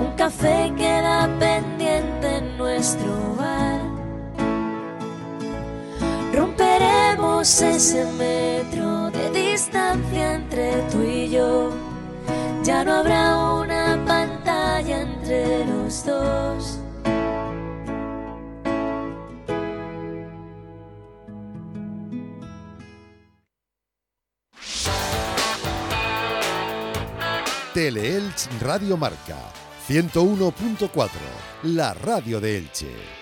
un café queda pendiente en nuestro bar. Ese metro de distancia entre tú y yo. Ya no habrá una pantalla entre los dos. Teleelch Radio Marca 101.4, la radio de Elche.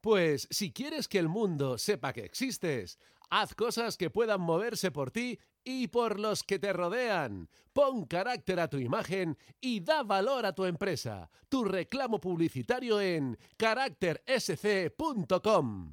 Pues si quieres que el mundo sepa que existes, haz cosas que puedan moverse por ti y por los que te rodean. Pon carácter a tu imagen y da valor a tu empresa. Tu reclamo publicitario en caráctersc.com.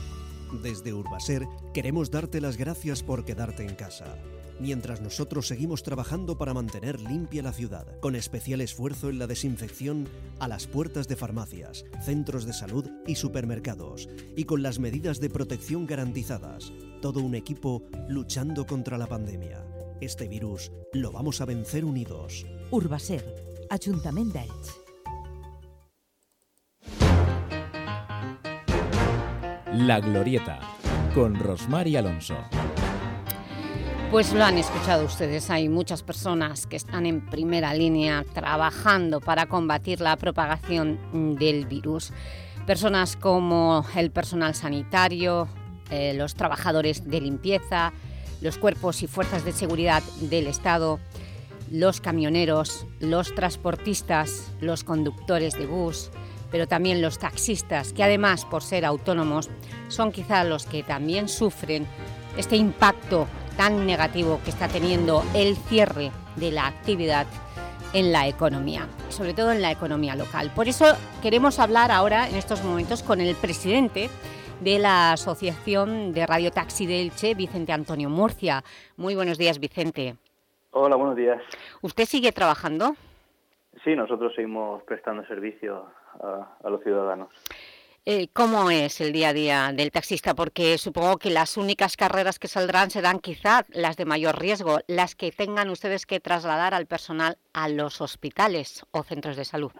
Desde Urbaser queremos darte las gracias por quedarte en casa mientras nosotros seguimos trabajando para mantener limpia la ciudad, con especial esfuerzo en la desinfección a las puertas de farmacias, centros de salud y supermercados, y con las medidas de protección garantizadas. Todo un equipo luchando contra la pandemia. Este virus lo vamos a vencer unidos. Urbaser, Ayuntamiento de. La Glorieta, con Rosmar y Alonso. Pues lo han escuchado ustedes, hay muchas personas que están en primera línea trabajando para combatir la propagación del virus. Personas como el personal sanitario, eh, los trabajadores de limpieza, los cuerpos y fuerzas de seguridad del Estado, los camioneros, los transportistas, los conductores de bus, pero también los taxistas, que además, por ser autónomos, son quizá los que también sufren este impacto tan negativo que está teniendo el cierre de la actividad en la economía, sobre todo en la economía local. Por eso queremos hablar ahora, en estos momentos, con el presidente de la Asociación de Radio Taxi de Elche, Vicente Antonio Murcia. Muy buenos días, Vicente. Hola, buenos días. ¿Usted sigue trabajando? Sí, nosotros seguimos prestando servicio a, a los ciudadanos. Eh, ¿Cómo es el día a día del taxista? Porque supongo que las únicas carreras que saldrán serán quizá las de mayor riesgo, las que tengan ustedes que trasladar al personal a los hospitales o centros de salud.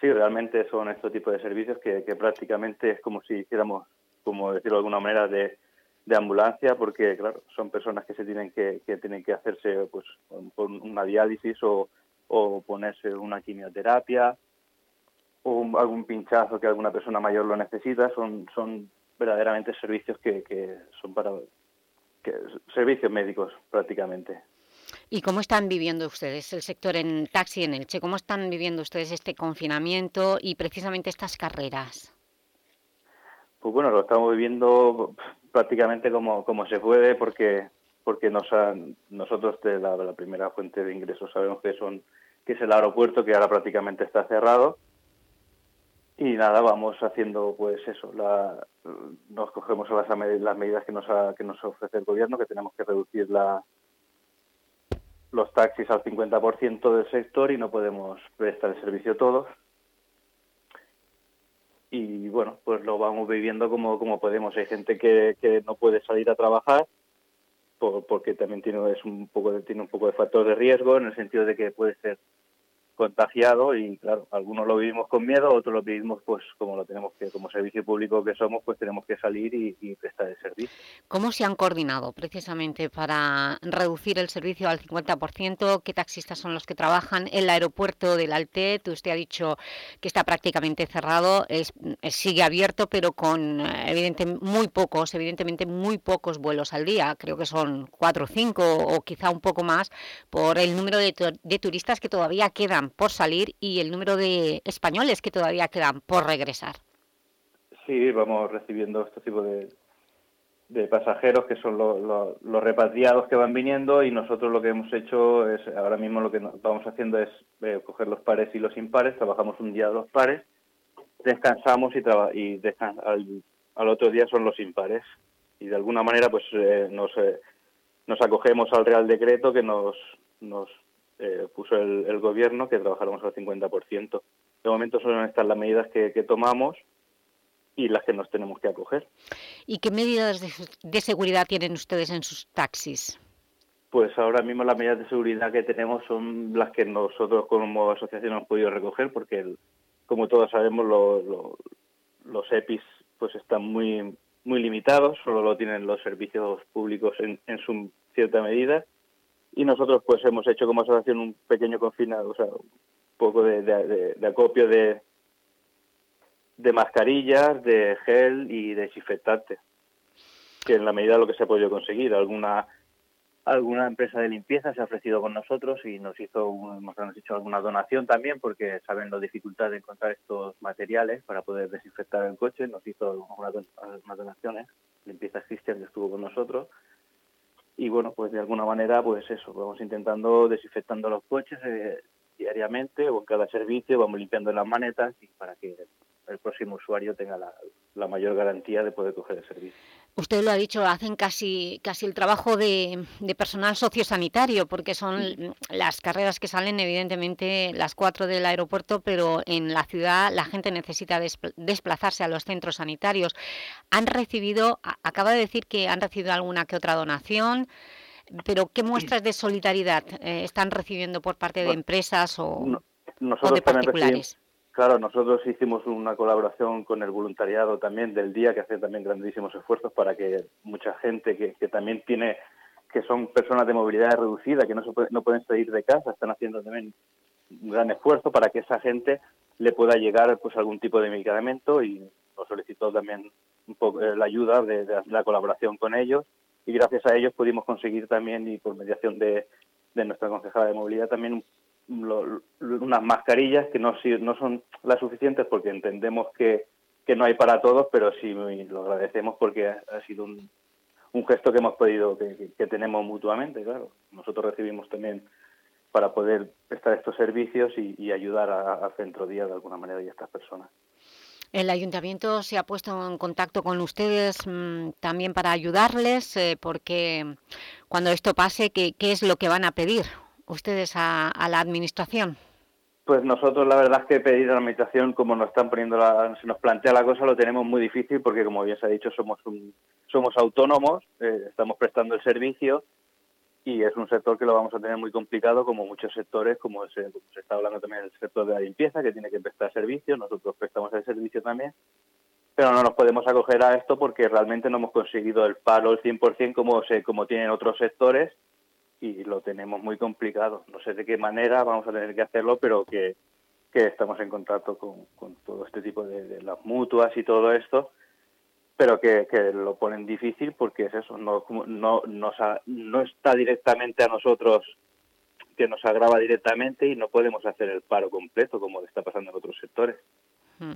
Sí, realmente son estos tipos de servicios que, que prácticamente es como si hiciéramos, como decirlo de alguna manera, de, de ambulancia, porque claro, son personas que se tienen que, que tienen que hacerse pues por una diálisis o, o ponerse una quimioterapia o algún pinchazo que alguna persona mayor lo necesita, son, son verdaderamente servicios que, que son para que, servicios médicos prácticamente. ¿Y cómo están viviendo ustedes el sector en taxi en Elche? ¿Cómo están viviendo ustedes este confinamiento y precisamente estas carreras? Pues bueno, lo estamos viviendo prácticamente como, como se puede porque porque nos han, nosotros de la, la primera fuente de ingresos sabemos que son que es el aeropuerto que ahora prácticamente está cerrado y nada vamos haciendo pues eso la, nos cogemos a las, medidas que nos ha- que nos ofrece el gobierno que tenemos que reducir la los taxis al 50% del sector y no podemos prestar el servicio todos. Y bueno pues lo vamos viviendo como como podemos. Hay gente que, no puede salir a trabajar por- porque también tiene es un poco tiene un poco de factor de riesgo en el sentido de que puede ser contagiado y claro algunos lo vivimos con miedo otros lo vivimos pues como lo tenemos que como servicio público que somos pues tenemos que salir y, y prestar el servicio ¿Cómo se han coordinado precisamente para reducir el servicio al 50%? ¿Qué taxistas son los que trabajan? El aeropuerto del Altet, usted ha dicho que está prácticamente cerrado, es, sigue abierto, pero con evidente, muy pocos, evidentemente muy pocos vuelos al día. Creo que son cuatro o cinco o quizá un poco más por el número de turistas que todavía quedan por salir y el número de españoles que todavía quedan por regresar. Sí, vamos recibiendo este tipo de, de pasajeros que son lo- lo- los repatriados que van viniendo y nosotros lo que hemos hecho es, ahora mismo lo que vamos haciendo es eh, coger los pares y los impares, trabajamos un día los pares, descansamos y, traba- y al otro día son los impares y de alguna manera pues eh, nos, eh, nos acogemos al Real Decreto que nos, nos eh, puso el, el gobierno que trabajáramos al 50%. De momento son estas las medidas que, que tomamos y las que nos tenemos que acoger. ¿Y qué medidas de, de seguridad tienen ustedes en sus taxis? Pues ahora mismo las medidas de seguridad que tenemos son las que nosotros como asociación hemos podido recoger porque, el- como todos sabemos, lo- lo- los EPIs pues están muy muy limitados, solo lo tienen los servicios públicos en, en su cierta medida y nosotros pues hemos hecho como asociación un pequeño confinado, o sea, un poco de, de- de- de acopio de, de mascarillas, de gel y de desinfectante, que en la medida de lo que se ha podido conseguir. Alguna alguna empresa de limpieza se ha ofrecido con nosotros y nos hizo han hecho alguna donación también porque saben la dificultad de encontrar estos materiales para poder desinfectar el coche. Nos hizo algunas don- algunas donaciones. Limpieza Cristian que estuvo con nosotros. Y bueno, pues de alguna manera, pues eso, vamos intentando desinfectando los coches eh, diariamente o en cada servicio, vamos limpiando las manetas para que el próximo usuario tenga la mayor garantía de poder coger el servicio. Usted lo ha dicho, hacen casi, casi el trabajo de, de personal sociosanitario, porque son las carreras que salen, evidentemente, las cuatro del aeropuerto, pero en la ciudad la gente necesita despl- desplazarse a los centros sanitarios. Han recibido, acaba de decir que han recibido alguna que otra donación, pero ¿qué muestras de solidaridad eh, están recibiendo por parte de empresas o, Nosotros de particulares? Claro, nosotros hicimos una colaboración con el voluntariado también del día, que hace también grandísimos esfuerzos para que mucha gente que, que también tiene, que son personas de movilidad reducida, que no, se no pueden salir de casa, están haciendo también un gran esfuerzo para que esa gente le pueda llegar pues algún tipo de medicamento y nos solicitó también un poco eh, la ayuda de, de la colaboración con ellos y gracias a ellos pudimos conseguir también y por mediación de, de nuestra concejala de movilidad también lo- unas mascarillas que no, no son las suficientes porque entendemos que, que no hay para todos, pero sí lo agradecemos porque ha, sido un, un gesto que hemos podido, que, tenemos mutuamente, claro. Nosotros recibimos también para poder prestar estos servicios y, ayudar al centro día de alguna manera y a estas personas. El ayuntamiento se ha puesto en contacto con ustedes mm, también para ayudarles, eh, porque cuando esto pase, ¿qué, qué es lo que van a pedir ustedes a, la administración? Pues nosotros la verdad es que pedir a la administración, como nos están poniendo la, se nos plantea la cosa, lo tenemos muy difícil porque como bien se ha dicho somos un- somos autónomos, eh, estamos prestando el servicio y es un sector que lo vamos a tener muy complicado como muchos sectores, como se, como se está hablando también del sector de la limpieza que tiene que prestar servicio, nosotros prestamos el servicio también, pero no nos podemos acoger a esto porque realmente no hemos conseguido el paro al 100% como se como tienen otros sectores y lo tenemos muy complicado. No sé de qué manera vamos a tener que hacerlo, pero que, que estamos en contacto con, con todo este tipo de, las mutuas y todo esto, pero que, que lo ponen difícil porque es eso, no, no, nos no está directamente a nosotros que nos agrava directamente y no podemos hacer el paro completo como está pasando en otros sectores. Mm.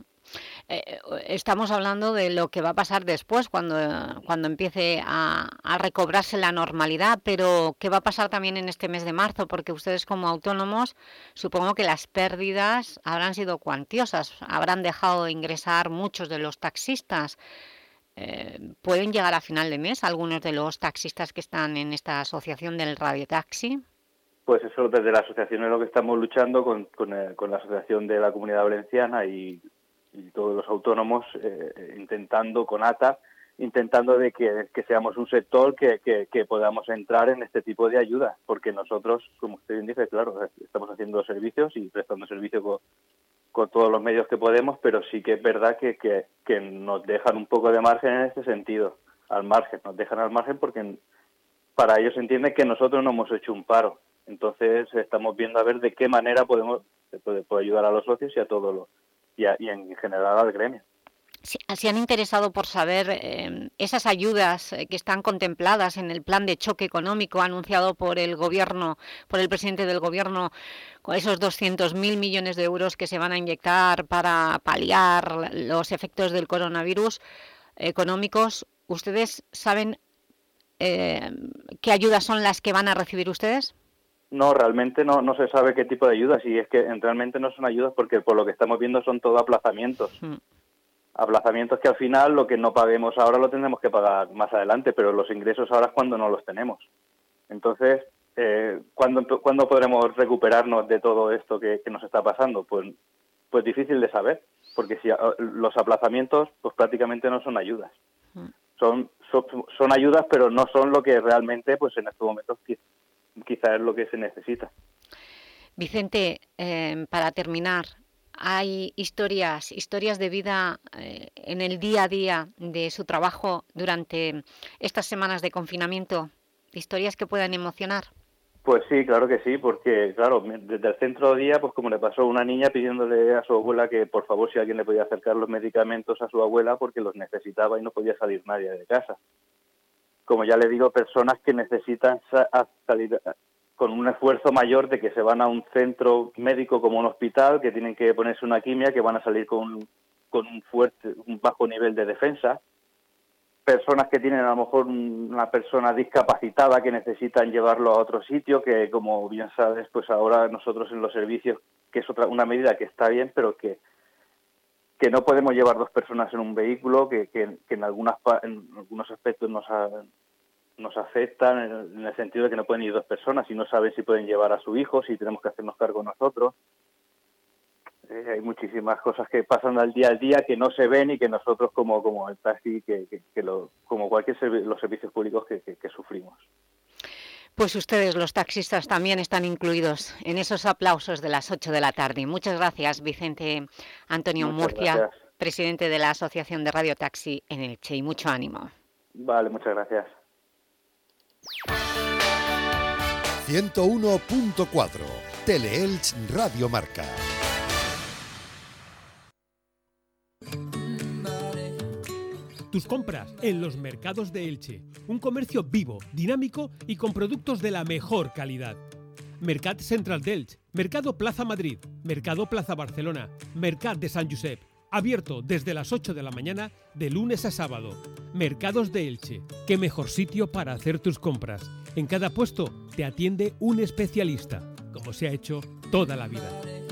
Eh, estamos hablando de lo que va a pasar después, cuando, cuando empiece a, a, recobrarse la normalidad, pero ¿qué va a pasar también en este mes de marzo? Porque ustedes como autónomos, supongo que las pérdidas habrán sido cuantiosas, habrán dejado de ingresar muchos de los taxistas. Eh, ¿Pueden llegar a final de mes algunos de los taxistas que están en esta asociación del radiotaxi? Pues eso desde la asociación es lo que estamos luchando con, con, eh, la asociación de la Comunidad Valenciana y todos los autónomos eh, intentando con ATA intentando de que, que seamos un sector que, que, que, podamos entrar en este tipo de ayuda, porque nosotros, como usted bien dice, claro, estamos haciendo servicios y prestando servicio con, con todos los medios que podemos, pero sí que es verdad que, que, que nos dejan un poco de margen en este sentido, al margen, nos dejan al margen porque para ellos entienden que nosotros no hemos hecho un paro. Entonces estamos viendo a ver de qué manera podemos puede, puede ayudar a los socios y a todos los y, a, y en general al gremio. ¿Se han interesado por saber eh, esas ayudas eh, que están contempladas en el plan de choque económico anunciado por el gobierno, por el presidente del gobierno, con esos 200.000 millones de euros que se van a inyectar para paliar los efectos del coronavirus económicos? ¿Ustedes saben eh, qué ayudas son las que van a recibir ustedes? No, realmente no, no se sabe qué tipo de ayudas y es que realmente no son ayudas porque por lo que estamos viendo son todo aplazamientos. Mm. Aplazamientos que al final lo que no paguemos ahora lo tendremos que pagar más adelante, pero los ingresos ahora es cuando no los tenemos. Entonces, eh, ¿cuándo, ¿cuándo, podremos recuperarnos de todo esto que, que, nos está pasando? Pues, pues difícil de saber, porque si los aplazamientos pues prácticamente no son ayudas. Mm. Son, son, son ayudas, pero no son lo que realmente pues en estos momentos quizás es lo que se necesita. Vicente, eh, para terminar, hay historias, historias de vida eh, en el día a día de su trabajo durante estas semanas de confinamiento, historias que puedan emocionar. Pues sí, claro que sí, porque claro, desde el centro de día, pues como le pasó a una niña pidiéndole a su abuela que por favor si alguien le podía acercar los medicamentos a su abuela porque los necesitaba y no podía salir nadie de casa como ya le digo, personas que necesitan salir con un esfuerzo mayor de que se van a un centro médico como un hospital, que tienen que ponerse una quimia, que van a salir con, con un fuerte, un bajo nivel de defensa, personas que tienen a lo mejor una persona discapacitada que necesitan llevarlo a otro sitio, que como bien sabes, pues ahora nosotros en los servicios, que es otra una medida que está bien, pero que que no podemos llevar dos personas en un vehículo, que, que, en, algunas, en algunos aspectos nos, a, nos afectan en el, en el, sentido de que no pueden ir dos personas y no saben si pueden llevar a su hijo, si tenemos que hacernos cargo nosotros. Eh, hay muchísimas cosas que pasan al día al día que no se ven y que nosotros como, como el taxi, que, que, que lo, como cualquier servi los servicios públicos que, que sufrimos. Pues ustedes, los taxistas, también están incluidos en esos aplausos de las 8 de la tarde. Muchas gracias, Vicente Antonio muchas Murcia, gracias. presidente de la Asociación de Radio Taxi en Elche. Y mucho ánimo. Vale, muchas gracias. 101.4 Teleelch Radio Marca. Tus compras en los mercados de Elche. Un comercio vivo, dinámico y con productos de la mejor calidad. Mercat Central d'Elche, Mercado Plaza Madrid, Mercado Plaza Barcelona, Mercat de San Josep. Abierto desde las 8 de la mañana de lunes a sábado. Mercados de Elche. Qué mejor sitio para hacer tus compras. En cada puesto te atiende un especialista, como se ha hecho toda la vida.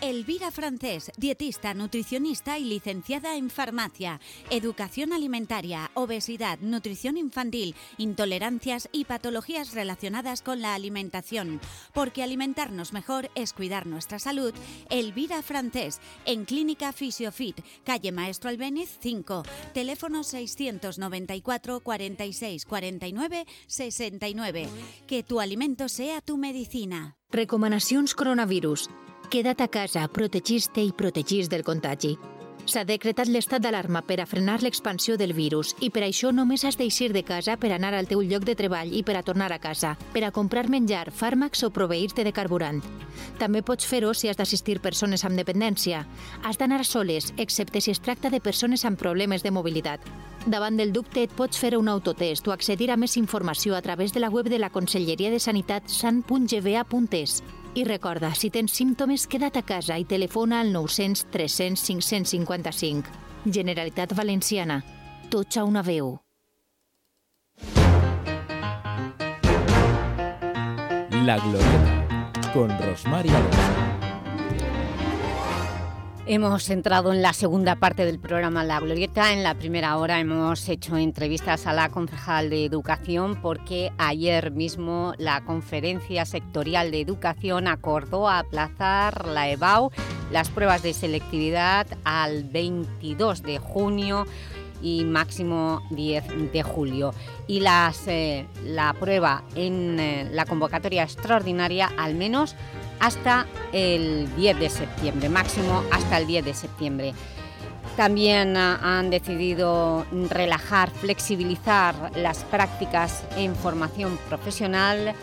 Elvira Francés, dietista, nutricionista y licenciada en farmacia, educación alimentaria, obesidad, nutrición infantil, intolerancias y patologías relacionadas con la alimentación. Porque alimentarnos mejor es cuidar nuestra salud. Elvira Francés, en Clínica Fisiofit, calle Maestro Albéniz 5, teléfono 694 46 49 69. Que tu alimento sea tu medicina. Recomanacions coronavirus. Queda't a casa, protegís-te i protegís del contagi. S'ha decretat l'estat d'alarma per a frenar l'expansió del virus i per això només has d'eixir de casa per anar al teu lloc de treball i per a tornar a casa, per a comprar menjar, fàrmacs o proveir-te de carburant. També pots fer-ho si has d'assistir persones amb dependència. Has d'anar soles, excepte si es tracta de persones amb problemes de mobilitat. Davant del dubte et pots fer un autotest o accedir a més informació a través de la web de la Conselleria de Sanitat san.gva.es. I recorda, si tens símptomes, queda't a casa i telefona al 900 300 555. Generalitat Valenciana. Tots a una veu. La Glorieta, con Rosmar y Alonso. Hemos entrado en la segunda parte del programa La Glorieta. En la primera hora hemos hecho entrevistas a la concejal de Educación porque ayer mismo la Conferencia Sectorial de Educación acordó aplazar la EBAU, las pruebas de selectividad al 22 de junio y máximo 10 de julio. Y las, eh, la prueba en eh, la convocatoria extraordinaria al menos hasta el 10 de septiembre, máximo hasta el 10 de septiembre. También ah, han decidido relajar, flexibilizar las prácticas en formación profesional.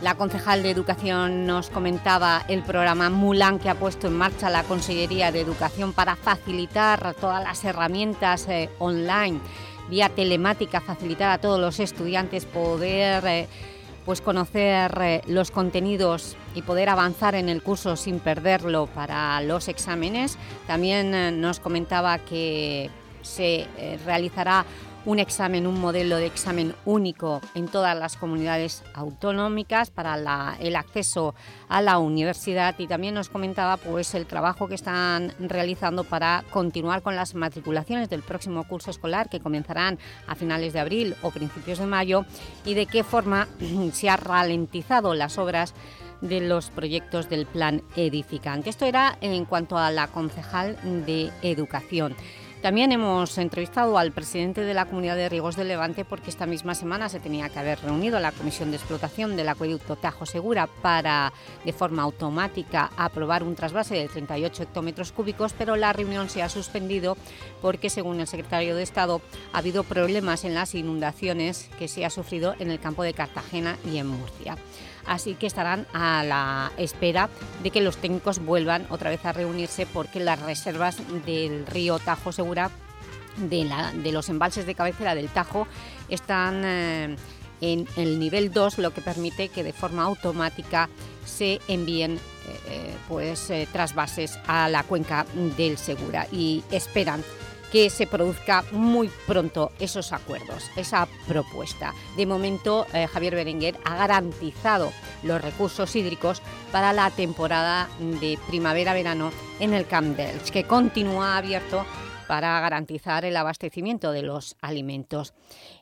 La concejal de Educación nos comentaba el programa Mulan que ha puesto en marcha la Consellería de Educación para facilitar todas las herramientas eh, online, vía telemática, facilitar a todos los estudiantes poder... Eh, pues conocer eh, los contenidos y poder avanzar en el curso sin perderlo para los exámenes. También eh, nos comentaba que se eh, realizará un examen, un modelo de examen único en todas las comunidades autonómicas para el acceso a la universidad y también nos comentaba pues, el trabajo que están realizando para continuar con las matriculaciones del próximo curso escolar que comenzarán a finales de abril o principios de mayo y de qué forma (clears throat) se han ralentizado las obras de los proyectos del plan edificante. Esto era en cuanto a la concejal de Educación. También hemos entrevistado al presidente de la Comunidad de Riegos de Levante porque esta misma semana se tenía que haber reunido la Comisión de Explotación del Acueducto Tajo Segura para, de forma automática, aprobar un trasvase de 38 hectómetros cúbicos, pero la reunión se ha suspendido porque, según el secretario de Estado, ha habido problemas en las inundaciones que se ha sufrido en el campo de Cartagena y en Murcia así que estarán a la espera de que los técnicos vuelvan otra vez a reunirse porque las reservas del río Tajo Segura, de, los embalses de cabecera del Tajo, están eh, en el nivel 2, lo que permite que de forma automática se envíen eh, eh, pues, trasvases a la cuenca del Segura y esperan que se produzca muy pronto esos acuerdos, esa propuesta. De momento, eh, Javier Berenguer ha garantizado los recursos hídricos para la temporada de primavera-verano en el Camp Delch, que continúa abierto para garantizar el abastecimiento de los alimentos.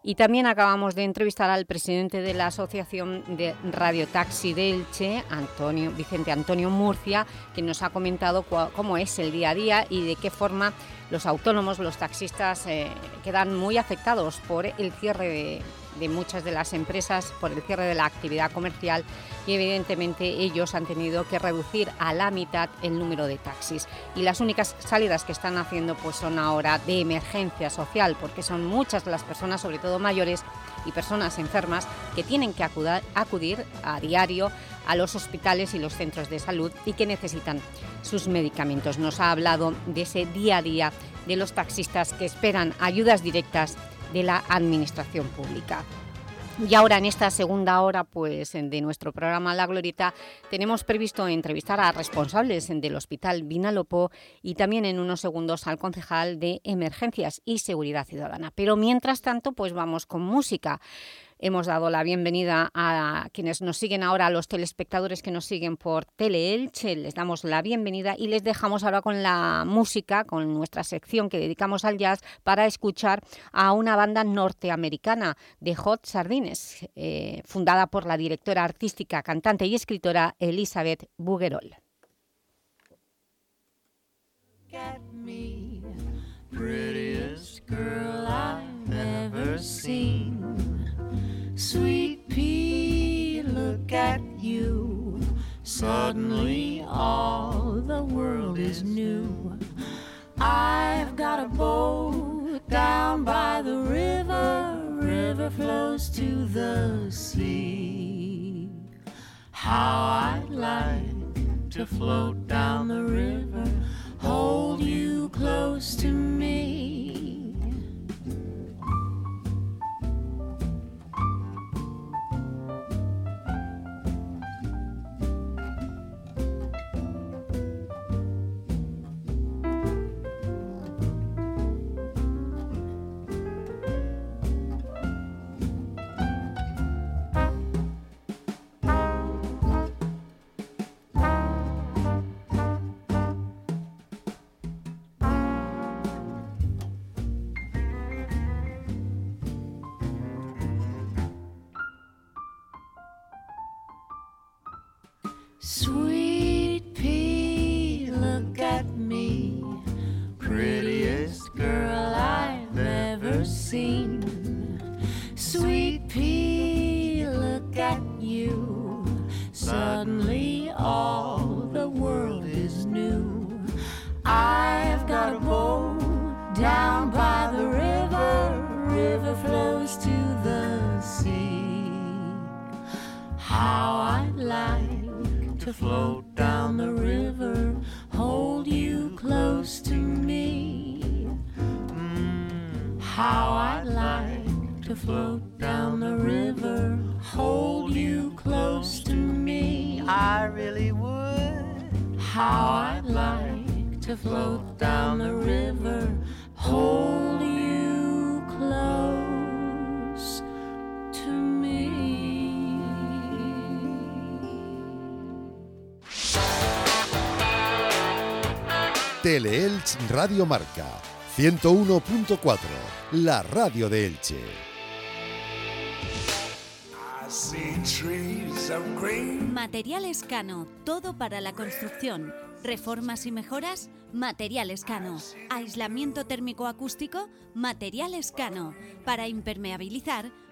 Y también acabamos de entrevistar al presidente de la Asociación de Radiotaxi de Elche, Antonio, Vicente Antonio Murcia, que nos ha comentado cómo es el día a día y de qué forma los autónomos, los taxistas, eh, quedan muy afectados por el cierre de, de muchas de las empresas por el cierre de la actividad comercial y evidentemente ellos han tenido que reducir a la mitad el número de taxis. Y las únicas salidas que están haciendo pues son ahora de emergencia social porque son muchas las personas, sobre todo mayores y personas enfermas, que tienen que acudir a diario a los hospitales y los centros de salud y que necesitan sus medicamentos. Nos ha hablado de ese día a día de los taxistas que esperan ayudas directas de la Administración Pública. Y ahora en esta segunda hora pues, de nuestro programa La Glorita tenemos previsto entrevistar a responsables del Hospital Vinalopó y también en unos segundos al concejal de Emergencias y Seguridad Ciudadana. Pero mientras tanto pues vamos con música. Hemos dado la bienvenida a quienes nos siguen ahora, a los telespectadores que nos siguen por Teleelche, les damos la bienvenida y les dejamos ahora con la música, con nuestra sección que dedicamos al jazz, para escuchar a una banda norteamericana de Hot Sardines, eh, fundada por la directora artística, cantante y escritora Elizabeth Bugerol. How I'd like to float Radio Marca 101.4, la radio de Elche. Materiales Cano, todo para la construcción. Reformas y mejoras, Materiales Cano. Aislamiento térmico acústico, Materiales Cano. Para impermeabilizar,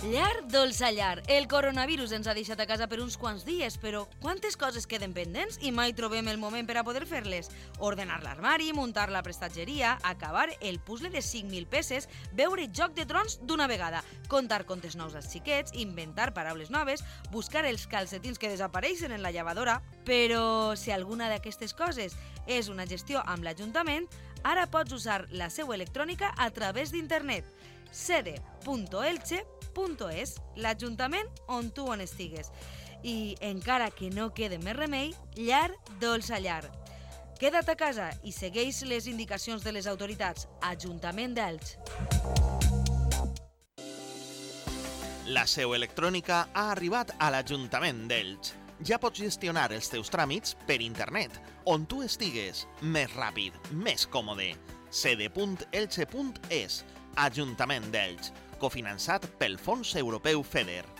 Llar dolça llar. El coronavirus ens ha deixat a casa per uns quants dies, però quantes coses queden pendents i mai trobem el moment per a poder fer-les? Ordenar l'armari, muntar la prestatgeria, acabar el puzzle de 5.000 peces, veure Joc de Trons d'una vegada, contar contes nous als xiquets, inventar paraules noves, buscar els calcetins que desapareixen en la llevadora... Però si alguna d'aquestes coses és una gestió amb l'Ajuntament, ara pots usar la seu electrònica a través d'internet sede.elche.es, l'Ajuntament on tu on estigues. I encara que no quede més remei, llar dolça llar. Queda't a casa i segueix les indicacions de les autoritats. Ajuntament d'Elx. La seu electrònica ha arribat a l'Ajuntament d'Elx. Ja pots gestionar els teus tràmits per internet, on tu estigues, més ràpid, més còmode. sede.elche.es, Ajuntament d'Elx, cofinançat pel Fons Europeu FEDER.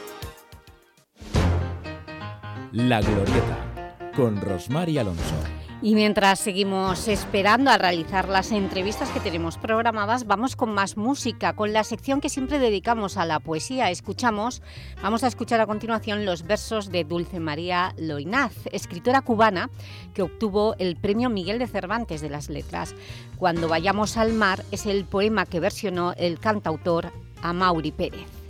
La Glorieta, con Rosmar y Alonso. Y mientras seguimos esperando a realizar las entrevistas que tenemos programadas, vamos con más música, con la sección que siempre dedicamos a la poesía. Escuchamos, vamos a escuchar a continuación los versos de Dulce María Loinaz, escritora cubana que obtuvo el Premio Miguel de Cervantes de las Letras. Cuando vayamos al mar es el poema que versionó el cantautor Amaury Pérez.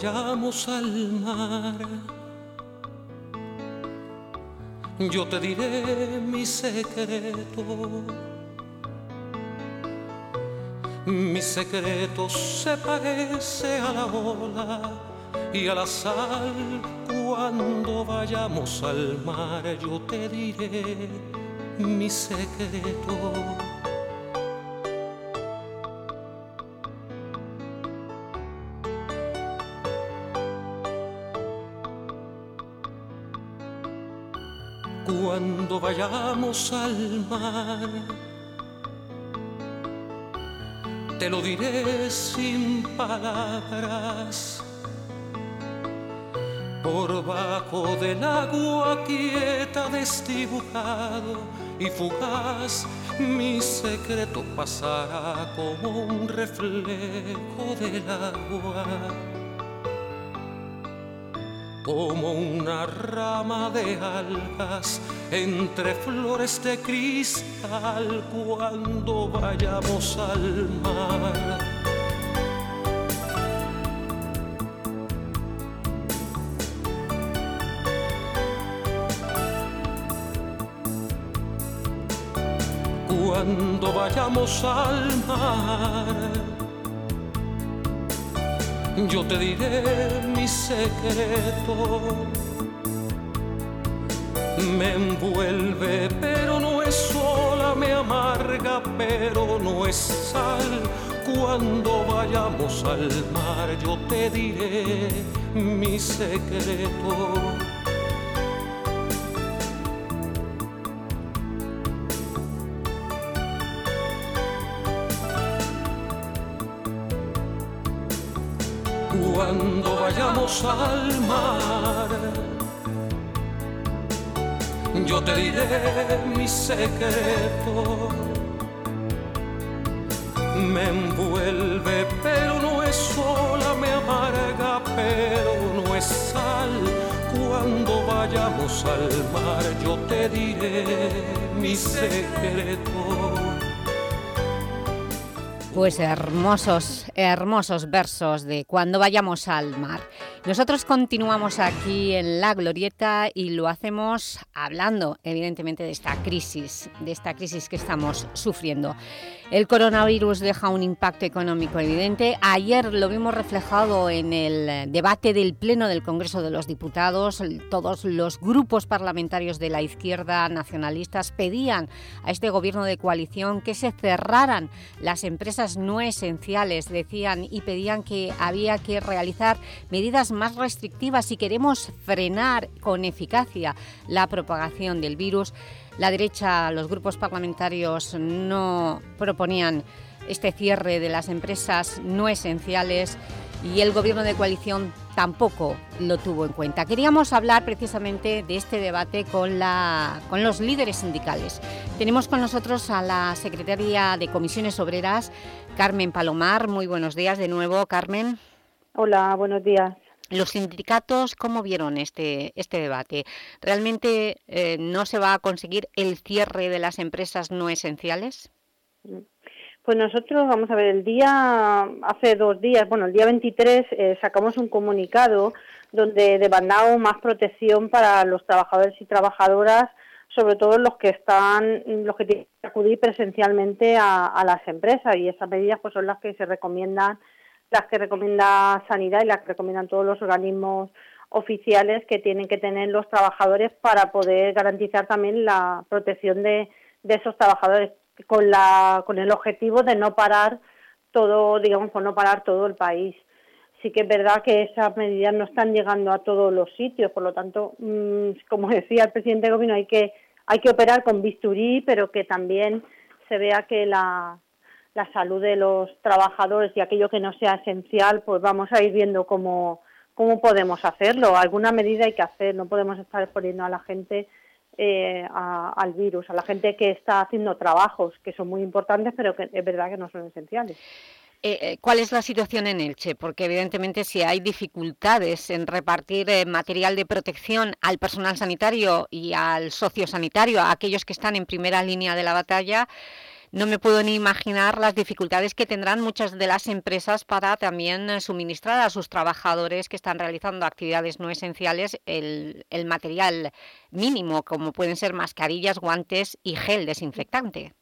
Vayamos al mar, yo te diré mi secreto. Mi secreto se parece a la ola y a la sal. Cuando vayamos al mar, yo te diré mi secreto. Cuando vayamos al mar, te lo diré sin palabras. Por bajo del agua quieta desdibujado y fugaz, mi secreto pasará como un reflejo del agua como una rama de algas entre flores de cristal cuando vayamos al mar. Cuando vayamos al mar yo te diré secreto. Me envuelve, pero no es sola, me amarga, pero no es sal. Cuando vayamos al mar, yo te diré mi secreto. Al mar, yo te diré mi secreto. Me envuelve, pero no es sola, me amarga, pero no es sal. Cuando vayamos al mar, yo te diré mi secreto. Pues hermosos, hermosos versos de Cuando vayamos al mar. Nosotros continuamos aquí en La Glorieta y lo hacemos hablando, evidentemente, de esta crisis, de esta crisis que estamos sufriendo. El coronavirus deja un impacto económico evidente. Ayer lo vimos reflejado en el debate del Pleno del Congreso de los Diputados. Todos los grupos parlamentarios de la izquierda nacionalistas pedían a este gobierno de coalición que se cerraran las empresas no esenciales, decían, y pedían que había que realizar medidas más restrictivas si queremos frenar con eficacia la propagación del virus. La derecha, los grupos parlamentarios no proponían este cierre de las empresas no esenciales y el Gobierno de coalición tampoco lo tuvo en cuenta. Queríamos hablar precisamente de este debate con, la, con los líderes sindicales. Tenemos con nosotros a la secretaria de Comisiones Obreras, Carmen Palomar. Muy buenos días de nuevo, Carmen. Hola, buenos días. ¿Los sindicatos cómo vieron este, este debate? ¿Realmente eh, no se va a conseguir el cierre de las empresas no esenciales? Pues nosotros, vamos a ver, el día, hace dos días, bueno, el día 23 eh, sacamos un comunicado donde demandamos más protección para los trabajadores y trabajadoras, sobre todo los que están, los que tienen que acudir presencialmente a, a las empresas y esas medidas pues son las que se recomiendan las que recomienda Sanidad y las que recomiendan todos los organismos oficiales que tienen que tener los trabajadores para poder garantizar también la protección de, esos trabajadores con la con el objetivo de no parar todo digamos por no parar todo el país. Sí que es verdad que esas medidas no están llegando a todos los sitios por lo tanto mm, como (laughs) decía el presidente de gobierno hay que hay que operar con bisturí pero que también se vea que la la salud de los trabajadores y aquello que no sea esencial, pues vamos a ir viendo cómo, cómo podemos hacerlo. Alguna medida hay que hacer, no podemos estar exponiendo a la gente eh, al virus, a la gente que está haciendo trabajos que son muy importantes, pero que es verdad que no son esenciales. Eh, eh, ¿Cuál es la situación en Elche? Porque evidentemente si hay dificultades en repartir material de protección al personal sanitario y al sociosanitario, a aquellos que están en primera línea de la batalla, no me puedo ni imaginar las dificultades que tendrán muchas de las empresas para también eh, suministrar a sus trabajadores que están realizando actividades no esenciales el, material mínimo, como pueden ser mascarillas, guantes y gel desinfectante.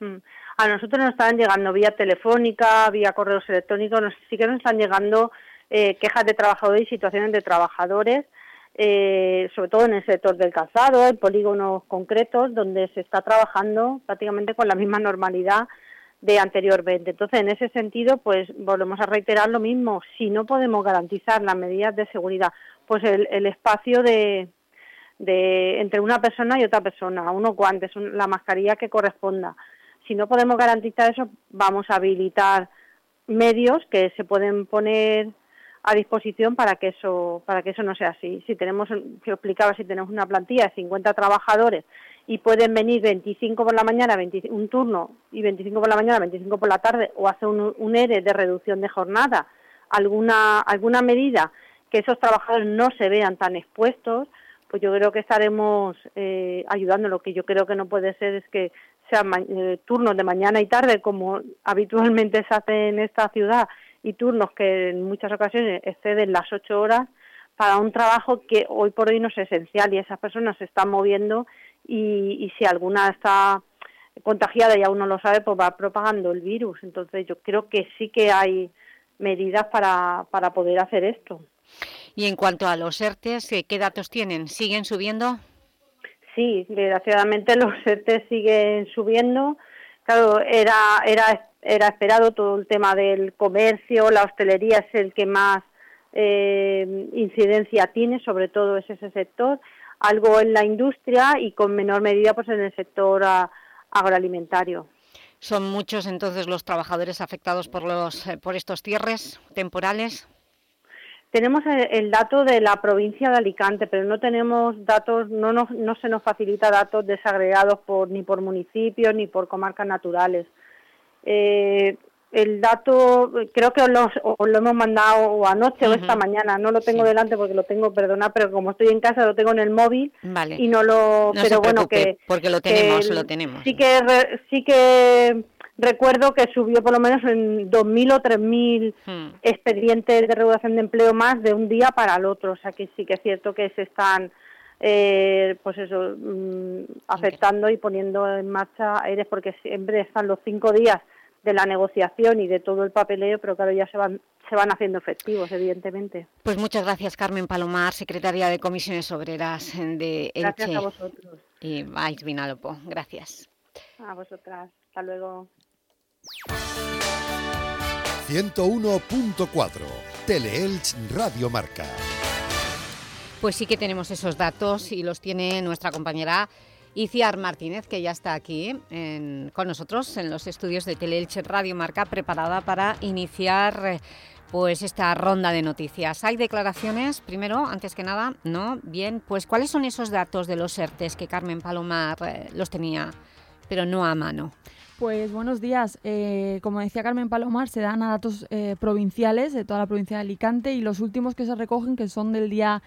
Mm. A nosotros nos están llegando vía telefónica, vía correos electrónicos, sí que nos están llegando eh, quejas de trabajadores y situaciones de trabajadores eh, sobre todo en el sector del calzado, en polígonos concretos, donde se está trabajando prácticamente con la misma normalidad de anteriormente. Entonces, en ese sentido, pues volvemos a reiterar lo mismo. Si no podemos garantizar las medidas de seguridad, pues el, espacio de, de, entre una persona y otra persona, unos guantes, la mascarilla que corresponda. Si no podemos garantizar eso, vamos a habilitar medios que se pueden poner a disposición para que eso para que eso no sea así. Si tenemos, que explicaba, si tenemos una plantilla de 50 trabajadores y pueden venir 25 por la mañana, un turno y 25 por la mañana, 25 por la tarde o hacer un, un ERE de reducción de jornada, alguna alguna medida que esos trabajadores no se vean tan expuestos, pues yo creo que estaremos eh, ayudando. Lo que yo creo que no puede ser es que sean eh, turnos de mañana y tarde como habitualmente se hace en esta ciudad y turnos que en muchas ocasiones exceden las ocho horas para un trabajo que hoy por hoy no es esencial y esas personas se están moviendo y, si alguna está contagiada y aún no lo sabe, pues va propagando el virus. Entonces yo creo que sí que hay medidas para, para poder hacer esto. Y en cuanto a los ERTES, ¿qué datos tienen? ¿Siguen subiendo? Sí, desgraciadamente (laughs) los ERTES siguen subiendo. Claro, era, era era esperado todo el tema del comercio, la hostelería es el que más eh, incidencia tiene, sobre todo es ese sector, algo en la industria y con menor medida pues en el sector agroalimentario. ¿Son muchos entonces los trabajadores afectados por, los, eh, por estos cierres temporales? Tenemos el, dato de la provincia de Alicante, pero no tenemos datos, no, no, no se nos facilita datos desagregados por, ni por municipios ni por comarcas naturales. Eh, el dato, creo que os lo, hemos mandado anoche o esta mañana, no lo tengo delante porque lo tengo, perdona, pero como estoy en casa lo tengo en el móvil y no lo... pero bueno, que... Porque lo tenemos, lo tenemos. Sí que, sí que recuerdo que subió por lo menos en 2.000 o 3.000 hmm. expedientes de regulación de empleo más de un día para el otro, o sea que sí que es cierto que se están... Eh, pues eso, mm, afectando y poniendo en marcha aires porque siempre están los cinco días de la negociación y de todo el papeleo, pero claro, ya se van, se van haciendo efectivos, evidentemente. Pues muchas gracias, Carmen Palomar, secretaria de Comisiones Obreras de Elche. Gracias a vosotros. Y Vais Vinalopó. Gracias. A vosotras. Hasta luego. 101.4 Teleelch Radio Marca. Pues sí que tenemos esos datos y los tiene nuestra compañera Iciar Martínez, que ya está aquí con nosotros en los estudios de Teleelche Radio Marca, preparada para iniciar eh, pues esta ronda de noticias. ¿Hay declaraciones, primero, antes que nada? ¿No? Bien, pues ¿cuáles son esos datos de los ERTES que Carmen Palomar eh, los tenía, pero no a mano? Pues buenos días. Eh, como decía Carmen Palomar, se dan a datos provinciales de toda la provincia de Alicante y los últimos que se recogen, que son del día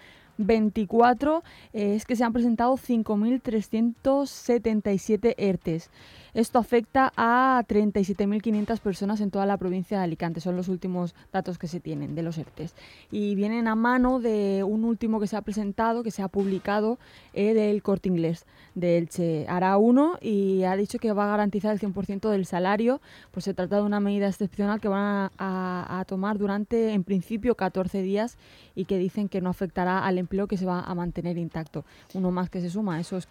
24, eh, es que se han presentado 5.377 ERTES. Esto afecta a 37.500 personas en toda la provincia de Alicante. Son los últimos datos que se tienen de los ERTES. Y vienen a mano de un último que se ha presentado, que se ha publicado, eh, del Corte Inglés de Elche. Hará uno y ha dicho que va a garantizar el 100% del salario. Pues se trata de una medida excepcional que van a, a tomar durante, en principio, 14 días y que dicen que no afectará al empleo que se va a mantener intacto. Uno más que se suma a esos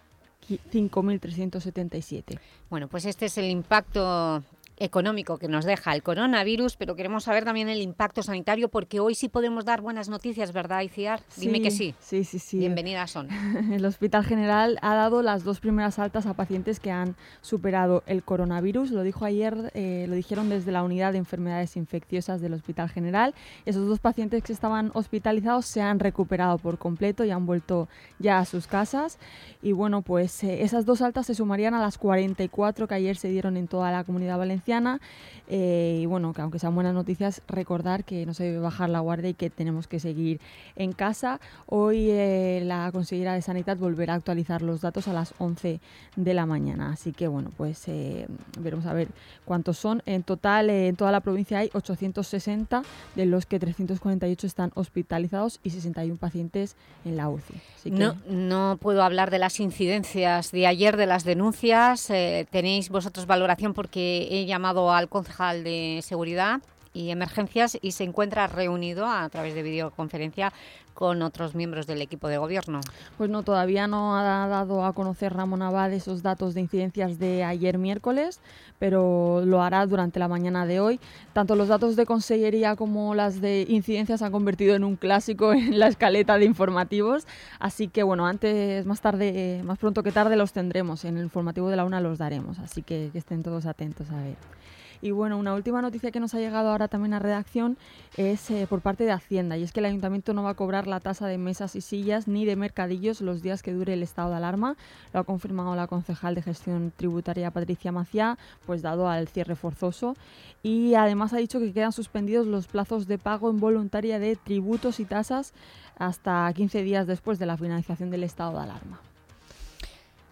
5.377. Bueno, pues este es el impacto económico que nos deja el coronavirus, pero queremos saber también el impacto sanitario, porque hoy sí podemos dar buenas noticias, ¿verdad, Iciar? Dime que sí. Sí, sí, sí. Bienvenidas son. (laughs) El Hospital General ha dado las dos primeras altas a pacientes que han superado el coronavirus. Lo dijo ayer, eh, lo dijeron desde la unidad de enfermedades infecciosas del Hospital General. Esos dos pacientes que estaban hospitalizados se han recuperado por completo y han vuelto ya a sus casas. Y bueno, pues eh, esas dos altas se sumarían a las 44 que ayer se dieron en toda la comunidad valenciana eh, y bueno, que aunque sean buenas noticias, recordar que no se debe bajar la guardia y que tenemos que seguir en casa. Hoy eh, la consejera de Sanidad volverá a actualizar los datos a las 11 de la mañana. Así que bueno, pues eh, veremos a ver cuántos son. En total, en toda la provincia hay 860, de los que 348 están hospitalizados y 61 pacientes en la UCI. Así que- No, no puedo hablar de las incidencias de ayer, de las denuncias. Eh, tenéis vosotros valoración porque he llamado al concejal de Seguridad y Emergencias y se encuentra reunido a través de videoconferencia con otros miembros del equipo de gobierno. Pues no, todavía no ha dado a conocer Ramón Abad esos datos de incidencias de ayer miércoles, pero lo hará durante la mañana de hoy. Tanto los datos de consellería como las de incidencias se han convertido en un clásico (laughs) en la escaleta de informativos, así que bueno, antes, más tarde, más pronto que tarde los tendremos, en el informativo de la una los daremos, así que, que estén todos atentos a ver. Y bueno, una última noticia que nos ha llegado ahora también a redacción es eh, por parte de Hacienda y es que el Ayuntamiento no va a cobrar la tasa de mesas y sillas ni de mercadillos los días que dure el estado de alarma. Lo ha confirmado la concejal de gestión tributaria Patricia Maciá, pues dado al cierre forzoso. Y además ha dicho que quedan suspendidos los plazos de pago involuntaria de tributos y tasas hasta 15 días después de la finalización del estado de alarma.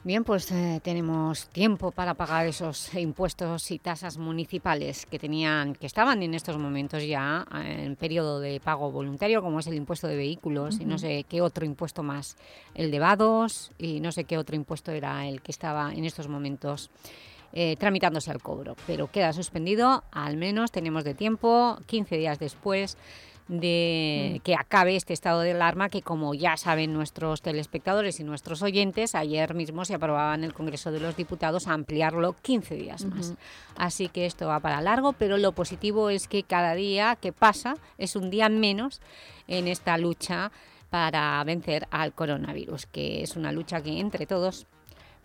Bien, pues eh, tenemos tiempo para pagar esos impuestos y tasas municipales que tenían, que estaban en estos momentos ya eh, en periodo de pago voluntario, como es el impuesto de vehículos y no sé qué otro impuesto más, el de vados y no sé qué otro impuesto era el que estaba en estos momentos eh, tramitándose al cobro. Pero queda suspendido, al menos tenemos de tiempo, 15 días después de Mm. que acabe este estado de alarma que como ya saben nuestros telespectadores y nuestros oyentes, ayer mismo se aprobaba en el Congreso de los Diputados ampliarlo 15 días más. Así que esto va para largo, pero lo positivo es que cada día que pasa es un día menos en esta lucha para vencer al coronavirus, que es una lucha que entre todos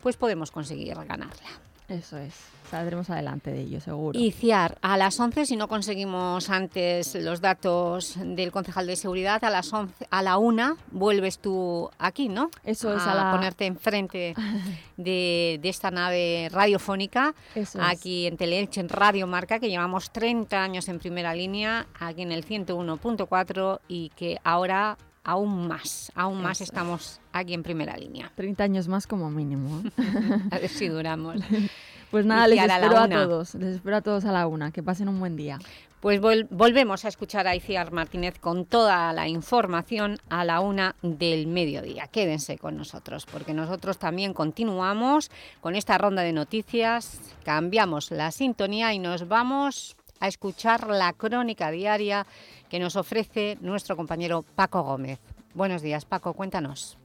pues podemos conseguir ganarla. Eso es, saldremos adelante de ello, seguro. Y Ciar, a las 11, si no conseguimos antes los datos del concejal de seguridad, a las 11, a la 1 vuelves tú aquí, ¿no? Eso es, a, la- ponerte enfrente (laughs) de, de esta nave radiofónica, Eso es. aquí en Teleelch, en Radio Marca, que llevamos 30 años en primera línea, aquí en el 101.4 y que ahora aún más, aún más Eso estamos aquí en primera línea. 30 años más como mínimo. ¿eh? (laughs) A ver si duramos. (laughs) Pues nada, les a espero a, todos, les espero a todos a la una, que pasen un buen día. Pues vol- volvemos a escuchar a Iciar Martínez con toda la información a la una del mediodía. Quédense con nosotros, porque nosotros también continuamos con esta ronda de noticias, cambiamos la sintonía y nos vamos a escuchar la crónica diaria que nos ofrece nuestro compañero Paco Gómez. Buenos días, Paco, cuéntanos.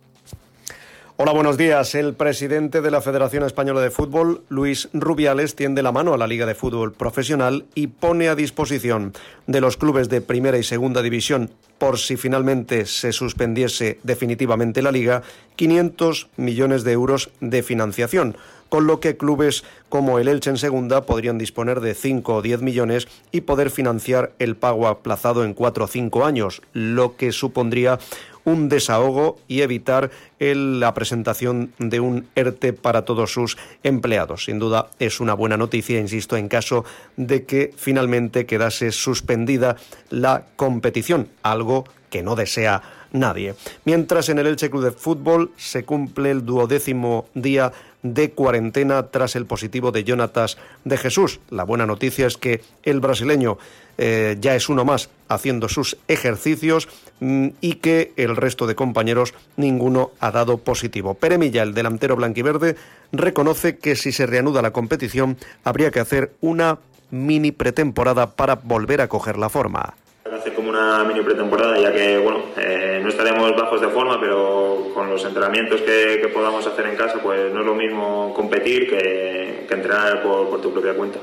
Hola, buenos días. El presidente de la Federación Española de Fútbol, Luis Rubiales, tiende la mano a la Liga de Fútbol Profesional y pone a disposición de los clubes de primera y segunda división, por si finalmente se suspendiese definitivamente la Liga, 500 millones de euros de financiación. Con lo que clubes como el Elche en segunda podrían disponer de 5 o 10 millones y poder financiar el pago aplazado en 4 o 5 años, lo que supondría un desahogo y evitar la presentación de un ERTE para todos sus empleados. Sin duda es una buena noticia, insisto, en caso de que finalmente quedase suspendida la competición, algo que no desea nadie. Mientras en el Elche Club de Fútbol se cumple el duodécimo día de cuarentena tras el positivo de Jonatas de Jesús. La buena noticia es que el brasileño eh, ya es uno más haciendo sus ejercicios mm, y que el resto de compañeros ninguno ha dado positivo. Peremilla, el delantero blanquiverde, reconoce que si se reanuda la competición habría que hacer una mini pretemporada para volver a coger la forma hacer como una mini pretemporada, ya que bueno, eh, no estaremos bajos de forma, pero con los entrenamientos que, podamos hacer en casa, pues no es lo mismo competir que, entrenar por, tu propia cuenta.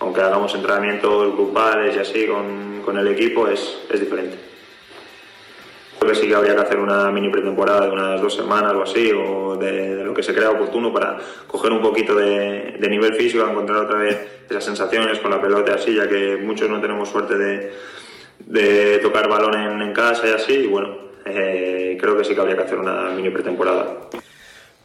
Aunque hagamos entrenamientos grupales y así con, el equipo, es, es diferente. Creo que sí que habría que hacer una mini pretemporada de unas dos semanas o así, o de, lo que se crea oportuno para coger un poquito de, de nivel físico, encontrar otra vez esas sensaciones con la pelota así, ya que muchos no tenemos suerte de de tocar balón en, casa y así, y bueno, eh, creo que sí que habría que hacer una mini pretemporada.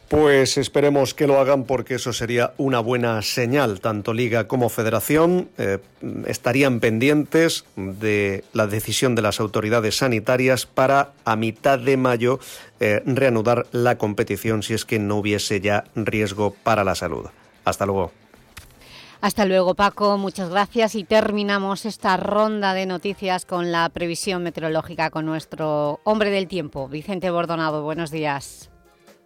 Pues esperemos que lo hagan porque eso sería una buena señal. Tanto Liga como Federación eh, estarían pendientes de la decisión de las autoridades sanitarias para a mitad de mayo eh, reanudar la competición si es que no hubiese ya riesgo para la salud. Hasta luego. Hasta luego, Paco. Muchas gracias. Y terminamos esta ronda de noticias con la previsión meteorológica con nuestro hombre del tiempo, Vicente Bordonado. Buenos días.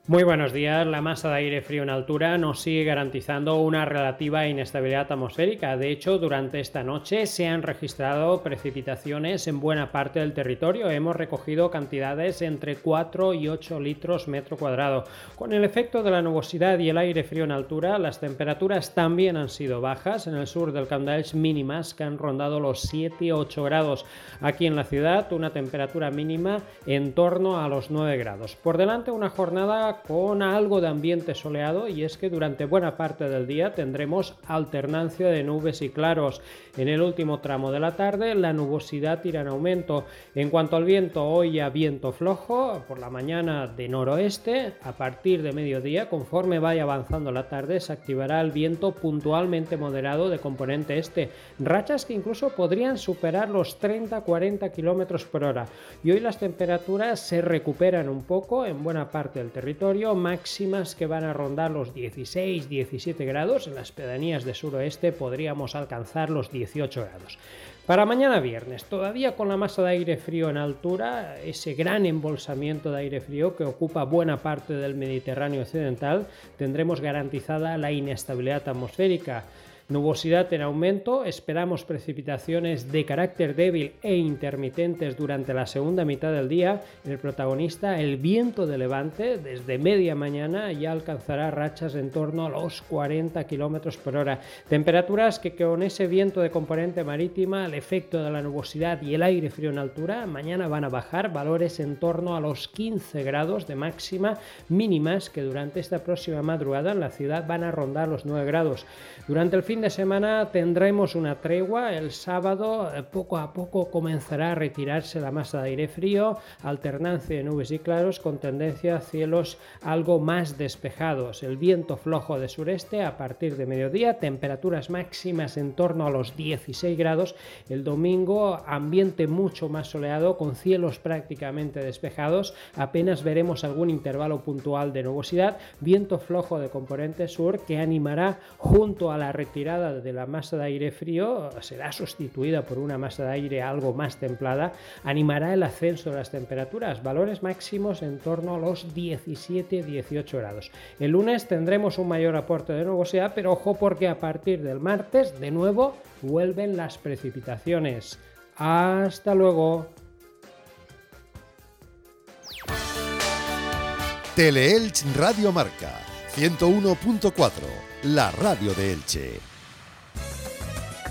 Muy buenos días. La masa de aire frío en altura nos sigue garantizando una relativa inestabilidad atmosférica. De hecho, durante esta noche se han registrado precipitaciones en buena parte del territorio. Hemos recogido cantidades entre 4 y 8 litros metro cuadrado. Con el efecto de la nubosidad y el aire frío en altura, las temperaturas también han sido bajas. En el sur del Candaels mínimas que han rondado los 7 8 grados. Aquí en la ciudad, una temperatura mínima en torno a los 9 grados. Por delante, una jornada con algo de ambiente soleado y es que durante buena parte del día tendremos alternancia de nubes y claros. En el último tramo de la tarde la nubosidad irá en aumento. En cuanto al viento, hoy a viento flojo, por la mañana de noroeste, a partir de mediodía, conforme vaya avanzando la tarde, se activará el viento puntualmente moderado de componente este. Rachas que incluso podrían superar los 30-40 km por hora. Y hoy las temperaturas se recuperan un poco en buena parte del territorio máximas que van a rondar los 16-17 grados. En las pedanías de suroeste podríamos alcanzar los 18 grados. Para mañana viernes, todavía con la masa de aire frío en altura, ese gran embolsamiento de aire frío que ocupa buena parte del Mediterráneo occidental, tendremos garantizada la inestabilidad atmosférica. Nubosidad en aumento, esperamos precipitaciones de carácter débil e intermitentes durante la segunda mitad del día. El protagonista, el viento de levante, desde media mañana ya alcanzará rachas en torno a los 40 km por hora. Temperaturas que con ese viento de componente marítima, el efecto de la nubosidad y el aire frío en altura, mañana van a bajar valores en torno a los 15 grados de máxima mínimas que durante esta próxima madrugada en la ciudad van a rondar los 9 grados. Durante el fin de semana tendremos una tregua. El sábado eh, poco a poco comenzará a retirarse la masa de aire frío, alternancia de nubes y claros con tendencia a cielos algo más despejados. El viento flojo de sureste a partir de mediodía, temperaturas máximas en torno a los 16 grados. El domingo ambiente mucho más soleado con cielos prácticamente despejados. Apenas veremos algún intervalo puntual de nubosidad. Viento flojo de componente sur que animará junto a la retirada de la masa de aire frío será sustituida por una masa de aire algo más templada, animará el ascenso de las temperaturas, valores máximos en torno a los 17-18 grados. El lunes tendremos un mayor aporte de nubosidad, pero ojo porque a partir del martes de nuevo vuelven las precipitaciones. Hasta luego. Teleelch Radio Marca 101.4, la radio de Elche.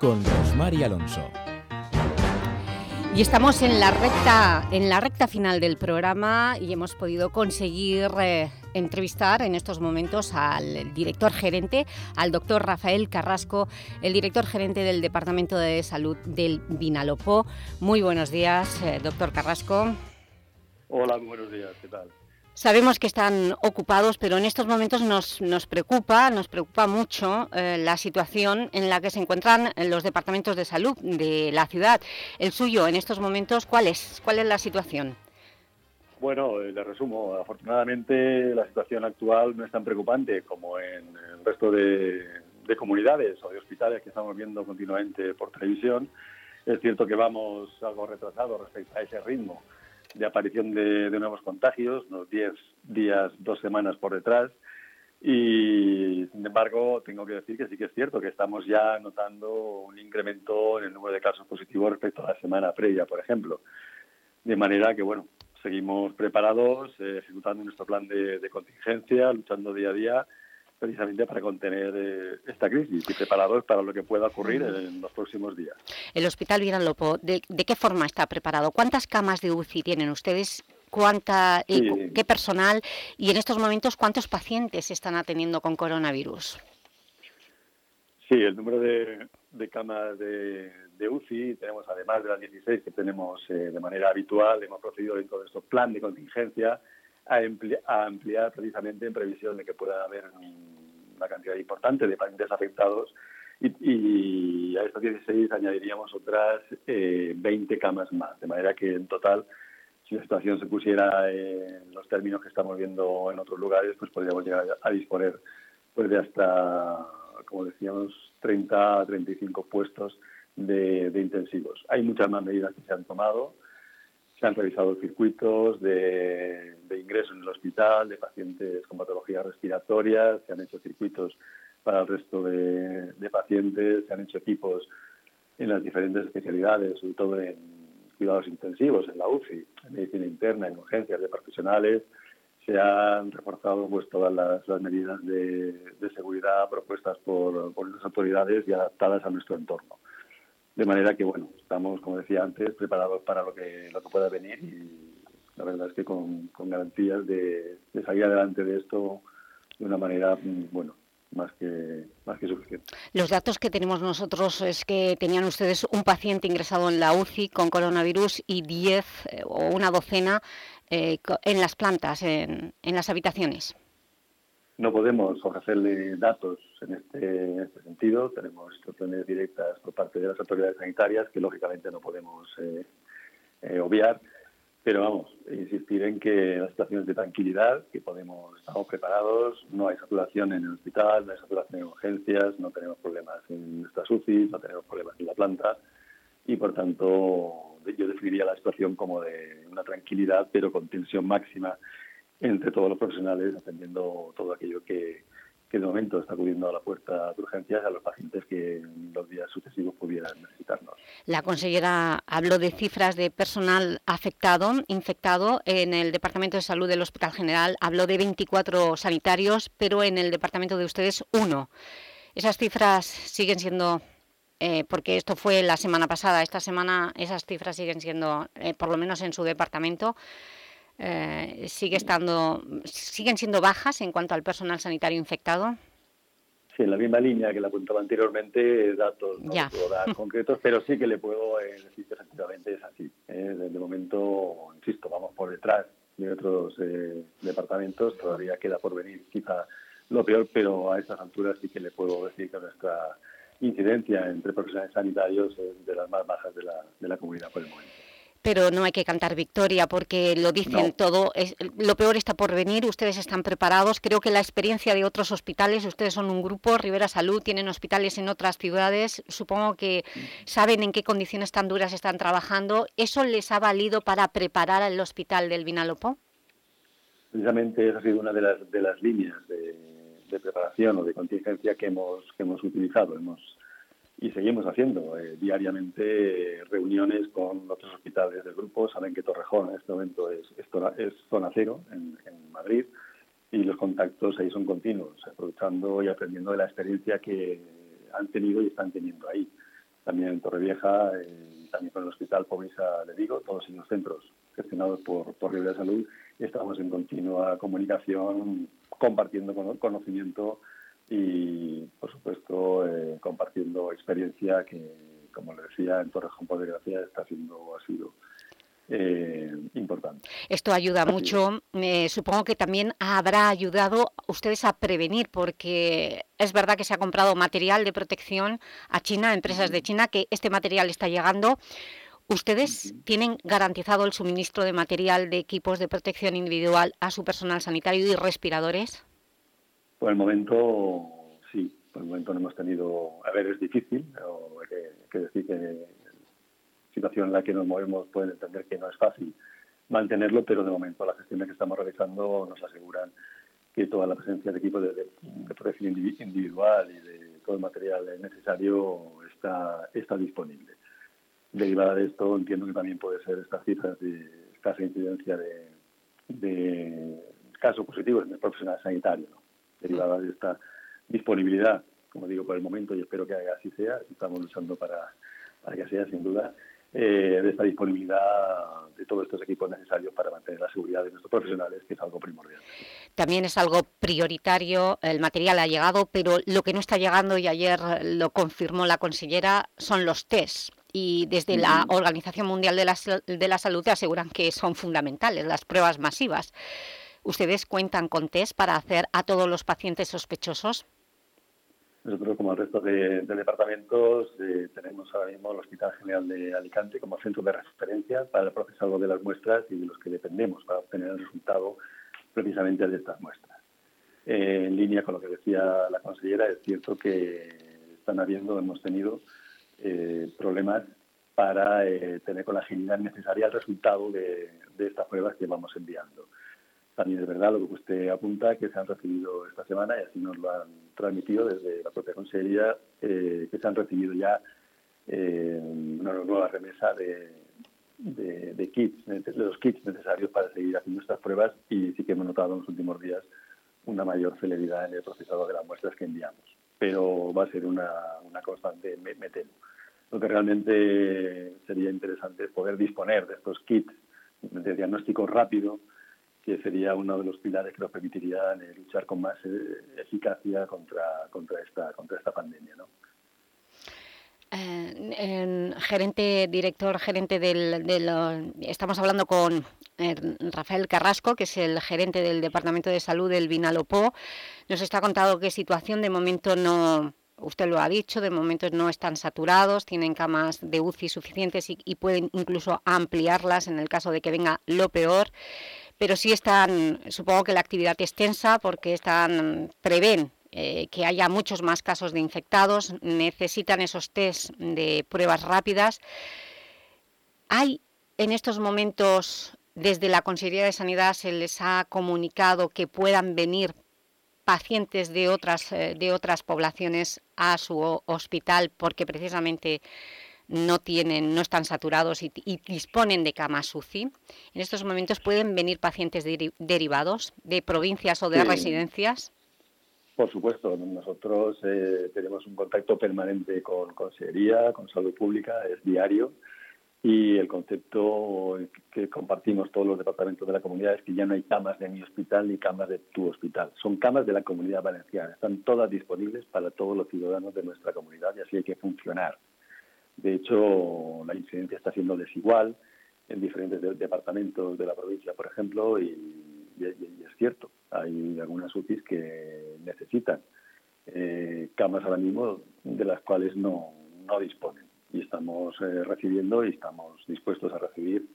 con Rosmar y Alonso. Y estamos en la recta, en la recta final del programa y hemos podido conseguir eh, entrevistar en estos momentos al director gerente, al doctor Rafael Carrasco, el director gerente del Departamento de Salud del Vinalopó. Muy buenos días, eh, doctor Carrasco. Hola, buenos días, ¿qué tal? Sabemos que están ocupados, pero en estos momentos nos, nos preocupa, nos preocupa mucho eh, la situación en la que se encuentran los departamentos de salud de la ciudad. El suyo, en estos momentos, ¿cuál es, cuál es la situación? Bueno, eh, le resumo. Afortunadamente, la situación actual no es tan preocupante como en el resto de, de comunidades o de hospitales que estamos viendo continuamente por televisión. Es cierto que vamos algo retrasados respecto a ese ritmo de aparición de, nuevos contagios, unos 10 días, dos semanas por detrás. Y, sin embargo, tengo que decir que sí que es cierto que estamos ya notando un incremento en el número de casos positivos respecto a la semana previa, por ejemplo. De manera que, bueno, seguimos preparados, eh, ejecutando nuestro plan de contingencia, luchando día a día precisamente para contener eh, esta crisis y preparados para lo que pueda ocurrir en los próximos días. El Hospital Vinalopó, ¿de, ¿de qué forma está preparado? ¿Cuántas camas de UCI tienen ustedes? ¿Cuánta, eh, Sí. ¿Qué personal? Y en estos momentos, ¿cuántos pacientes se están atendiendo con coronavirus? Sí, el número de, de camas de, de UCI, tenemos además de las 16 que tenemos eh, de manera habitual, hemos procedido dentro de nuestro plan de contingencia a, ampliar precisamente en previsión de que pueda haber un- una cantidad importante de pacientes afectados y, y a estas 16 añadiríamos otras eh, 20 camas más, de manera que en total si la situación se pusiera en los términos que estamos viendo en otros lugares, pues podríamos llegar a disponer pues de hasta, como decíamos, 30 a 35 puestos de intensivos. Hay muchas más medidas que se han tomado, se han revisado circuitos de, ingreso en el hospital, de pacientes con patologías respiratorias, se han hecho circuitos para el resto de, pacientes, se han hecho equipos en las diferentes especialidades, sobre todo en cuidados intensivos, en la UCI, en medicina interna, en urgencias de profesionales, se han reforzado pues todas las, medidas de, de seguridad propuestas por, por las autoridades y adaptadas a nuestro entorno. De manera que, bueno, estamos, como decía antes, preparados para lo que, lo que pueda venir y la verdad es que con, garantías de, salir adelante de esto de una manera, mm, bueno, más que, más que suficiente. Los datos que tenemos nosotros es que tenían ustedes un paciente ingresado en la UCI con coronavirus y 10 eh, o una docena eh, en las plantas, en las habitaciones. No podemos ofrecerle datos en este, en este sentido. Tenemos instrucciones directas por parte de las autoridades sanitarias que lógicamente no podemos eh, eh, obviar. Pero vamos, insistir en que la situación es de tranquilidad, que podemos, estamos preparados, no hay saturación en el hospital, no hay saturación en urgencias, no tenemos problemas en nuestras UCI, no tenemos problemas en la planta y por tanto yo definiría la situación como de una tranquilidad pero con tensión máxima entre todos los profesionales atendiendo todo aquello que, que de momento está acudiendo a la puerta de urgencias a los pacientes que en los días sucesivos pudieran necesitarnos. La consellera habló de cifras de personal afectado, infectado. En el Departamento de Salud del Hospital General habló de 24 sanitarios, pero en el departamento de ustedes, uno. Esas cifras siguen siendo, eh, porque esto fue la semana pasada, esta semana esas cifras siguen siendo, eh, por lo menos en su departamento, eh, sigue estando, siguen siendo bajas en cuanto al personal sanitario infectado. Sí, en la misma línea que le apuntaba anteriormente, datos no Ya. puedo dar concretos, pero sí que le puedo eh, decir que efectivamente es así. ¿eh? De, momento, insisto, vamos por detrás de otros eh, departamentos, todavía queda por venir quizá lo peor, pero a estas alturas sí que le puedo decir que nuestra incidencia entre profesionales sanitarios es de las más bajas de la, de la comunidad por el momento. Pero no hay que cantar victoria porque lo dicen No. todo, es, lo peor está por venir, ustedes están preparados, creo que la experiencia de otros hospitales, ustedes son un grupo, Rivera Salud, tienen hospitales en otras ciudades, supongo que saben en qué condiciones tan duras están trabajando, ¿eso les ha valido para preparar el hospital del Vinalopó? Precisamente esa ha sido una de las, de las líneas de, de preparación o de contingencia que hemos, que hemos utilizado. Hemos, y seguimos haciendo eh, diariamente reuniones con otros hospitales del grupo. Saben que Torrejón en este momento es, zona, cero en, Madrid y los contactos ahí son continuos, aprovechando y aprendiendo de la experiencia que han tenido y están teniendo ahí. También en Torrevieja, eh, también con el Hospital Povisa le digo, todos en los centros gestionados por, por de Salud, estamos en continua comunicación, compartiendo conocimiento y, por supuesto, eh, compartiendo experiencia que, como le decía, en Torrejón, por desgracia, está siendo, ha sido eh, importante. Esto ayuda mucho. Eh, supongo que también habrá ayudado ustedes a prevenir, porque es verdad que se ha comprado material de protección a China, a empresas de China, que este material está llegando. ¿Ustedes tienen garantizado el suministro de material de equipos de protección individual a su personal sanitario y respiradores? Por el momento, sí. Por el momento no hemos tenido... A ver, es difícil, hay que, que decir que la situación en la que nos movemos pueden entender que no es fácil mantenerlo, pero de momento las gestiones que estamos realizando nos aseguran que toda la presencia de equipos de, de, protección individual y de todo el material necesario está, está disponible. Derivada de esto, entiendo que también puede ser estas cifras de escasa incidencia de, de casos positivos en el profesional sanitario. Derivada de esta disponibilidad, como digo, por el momento, y espero que así sea, estamos luchando para, para que sea, sin duda, eh, de esta disponibilidad de todos estos equipos necesarios para mantener la seguridad de nuestros profesionales, que es algo primordial. También es algo prioritario, el material ha llegado, pero lo que no está llegando, y ayer lo confirmó la consellera, son los test. Y desde la Organización Mundial de la, de la Salud aseguran que son fundamentales, las pruebas masivas. ¿Ustedes cuentan con test para hacer a todos los pacientes sospechosos? Nosotros, como el resto de, de departamentos, eh, tenemos ahora mismo el Hospital General de Alicante como centro de referencia para el procesado de las muestras y de los que dependemos para obtener el resultado precisamente de estas muestras. Eh, en línea con lo que decía la consellera, es cierto que están habiendo, hemos tenido eh, problemas para tener con la agilidad necesaria el resultado de, de estas pruebas que vamos enviando. También es verdad lo que usted apunta, que se han recibido esta semana, y así nos lo han transmitido desde la propia Consejería, eh, que se han recibido ya eh, una nueva remesa de, de, de, kits, de los kits necesarios para seguir haciendo estas pruebas y sí que hemos notado en los últimos días una mayor celeridad en el procesado de las muestras que enviamos. Pero va a ser una, una constante, me, me temo. Lo que realmente sería interesante es poder disponer de estos kits de diagnóstico rápido, que sería uno de los pilares que nos permitirían eh, luchar con más eh, eficacia contra, contra, esta, contra esta pandemia. ¿no? Eh, gerente, director, gerente del, del, estamos hablando con eh, Rafael Carrasco, que es el gerente del Departamento de Salud del Vinalopó. Nos está contando que situación de momento no, usted lo ha dicho, de momento no están saturados, tienen camas de UCI suficientes y pueden incluso ampliarlas en el caso de que venga lo peor pero sí están, supongo que la actividad es tensa porque están, prevén eh, que haya muchos más casos de infectados, necesitan esos test de pruebas rápidas. ¿Hay en estos momentos, desde la Consejería de Sanidad, se les ha comunicado que puedan venir pacientes de otras, eh, de otras poblaciones a su hospital porque precisamente no tienen, no están saturados y, y disponen de camas UCI. En estos momentos pueden venir pacientes de, derivados de provincias o de sí. residencias. Por supuesto, nosotros eh, tenemos un contacto permanente con Consejería, con Salud Pública, es diario, y el concepto que compartimos todos los departamentos de la comunidad es que ya no hay camas de mi hospital ni camas de tu hospital, son camas de la comunidad valenciana, están todas disponibles para todos los ciudadanos de nuestra comunidad y así hay que funcionar. De hecho, la incidencia está siendo desigual en diferentes de departamentos de la provincia, por ejemplo, y es cierto, hay algunas UCIs que necesitan eh, camas ahora mismo de las cuales no, no disponen. Y estamos eh, recibiendo y estamos dispuestos a recibir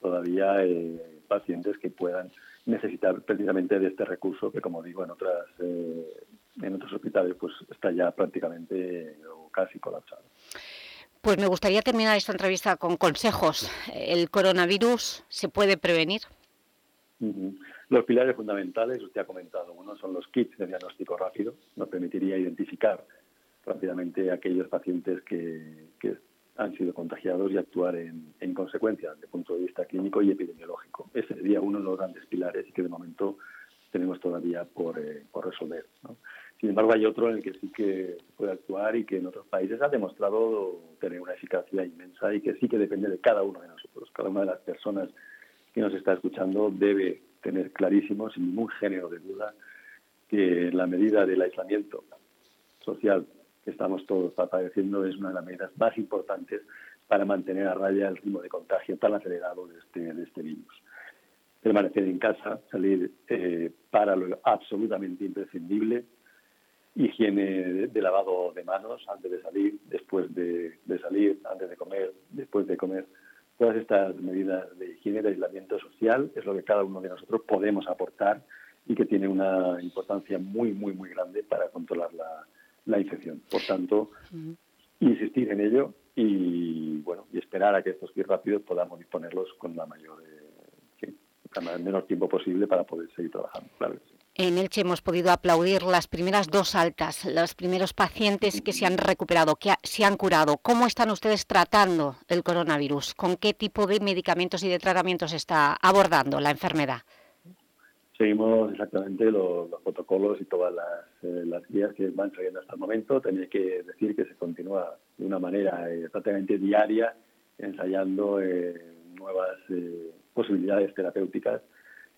todavía eh, pacientes que puedan necesitar precisamente de este recurso que, como digo, en otras eh, en otros hospitales pues está ya prácticamente o casi colapsado. Pues me gustaría terminar esta entrevista con consejos. ¿El coronavirus se puede prevenir? Uh -huh. Los pilares fundamentales, usted ha comentado, uno son los kits de diagnóstico rápido, nos permitiría identificar rápidamente a aquellos pacientes que, que han sido contagiados y actuar en, en, consecuencia desde el punto de vista clínico y epidemiológico. Ese sería uno de los grandes pilares y que de momento tenemos todavía por, eh, por resolver. ¿no? Sin embargo, hay otro en el que sí que puede actuar y que en otros países ha demostrado tener una eficacia inmensa y que sí que depende de cada uno de nosotros. Cada una de las personas que nos está escuchando debe tener clarísimo, sin ningún género de duda, que la medida del aislamiento social que estamos todos padeciendo es una de las medidas más importantes para mantener a raya el ritmo de contagio tan acelerado de este, de este virus. Permanecer en casa, salir eh, para lo absolutamente imprescindible, higiene de lavado de manos antes de salir, después de, de, salir, antes de comer, después de comer. Todas estas medidas de higiene, de aislamiento social, es lo que cada uno de nosotros podemos aportar y que tiene una importancia muy, muy, muy grande para controlar la, la infección. Por tanto, uh -huh. insistir en ello y bueno y esperar a que estos kits rápidos podamos disponerlos con la mayor, eh, sí, el menor tiempo posible para poder seguir trabajando. Claro. En Elche hemos podido aplaudir las primeras dos altas, los primeros pacientes que se han recuperado, que se han curado. ¿Cómo están ustedes tratando el coronavirus? ¿Con qué tipo de medicamentos y de tratamientos está abordando la enfermedad? Seguimos exactamente los, los protocolos y todas las, eh, guías que van saliendo hasta el momento. Tenía que decir que se continúa de una manera eh, prácticamente diaria ensayando eh, nuevas posibilidades terapéuticas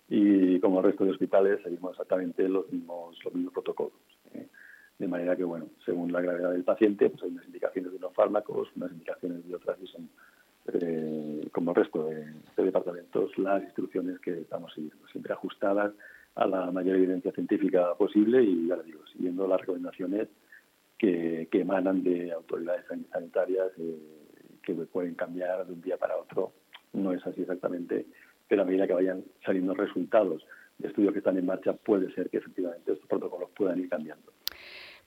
y como el resto de hospitales seguimos exactamente los mismos, los mismos protocolos. ¿eh? De manera que, bueno, según la gravedad del paciente, pues hay unas indicaciones de unos fármacos, unas indicaciones de otras y son, eh, como el resto de, de, departamentos, las instrucciones que estamos siguiendo, siempre ajustadas a la mayor evidencia científica posible y, ya le digo, siguiendo las recomendaciones que, que emanan de autoridades sanitarias eh, que pueden cambiar de un día para otro. No es así exactamente pero a medida que vayan saliendo resultados de estudios que están en marcha, puede ser que efectivamente estos protocolos puedan ir cambiando.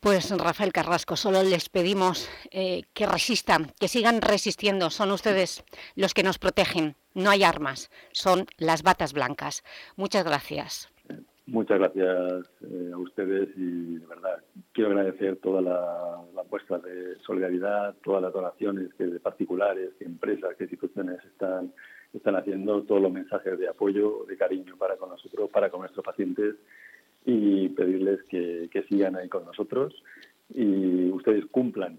Pues Rafael Carrasco, solo les pedimos eh, que resistan, que sigan resistiendo. Son ustedes los que nos protegen. No hay armas, son las batas blancas. Muchas gracias. Muchas gracias eh, a ustedes y de verdad quiero agradecer todas las la muestras de solidaridad, todas las donaciones que de particulares, que empresas, que instituciones están están haciendo todos los mensajes de apoyo, de cariño para con nosotros, para con nuestros pacientes y pedirles que, que sigan ahí con nosotros y ustedes cumplan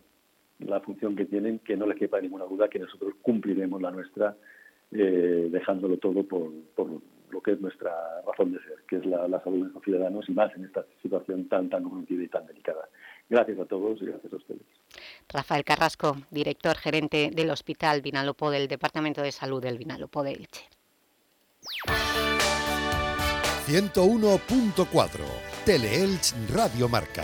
la función que tienen, que no les quepa ninguna duda que nosotros cumpliremos la nuestra, eh, dejándolo todo por, por, lo que es nuestra razón de ser, que es la, salud de nuestros ciudadanos y más en esta situación tan, tan conocida y tan delicada. Gracias a todos y gracias a ustedes. Rafael Carrasco, director gerente del Hospital Vinalopó del Departamento de Salud del Vinalopó de Elche. 101.4 Teleelch Radio Marca.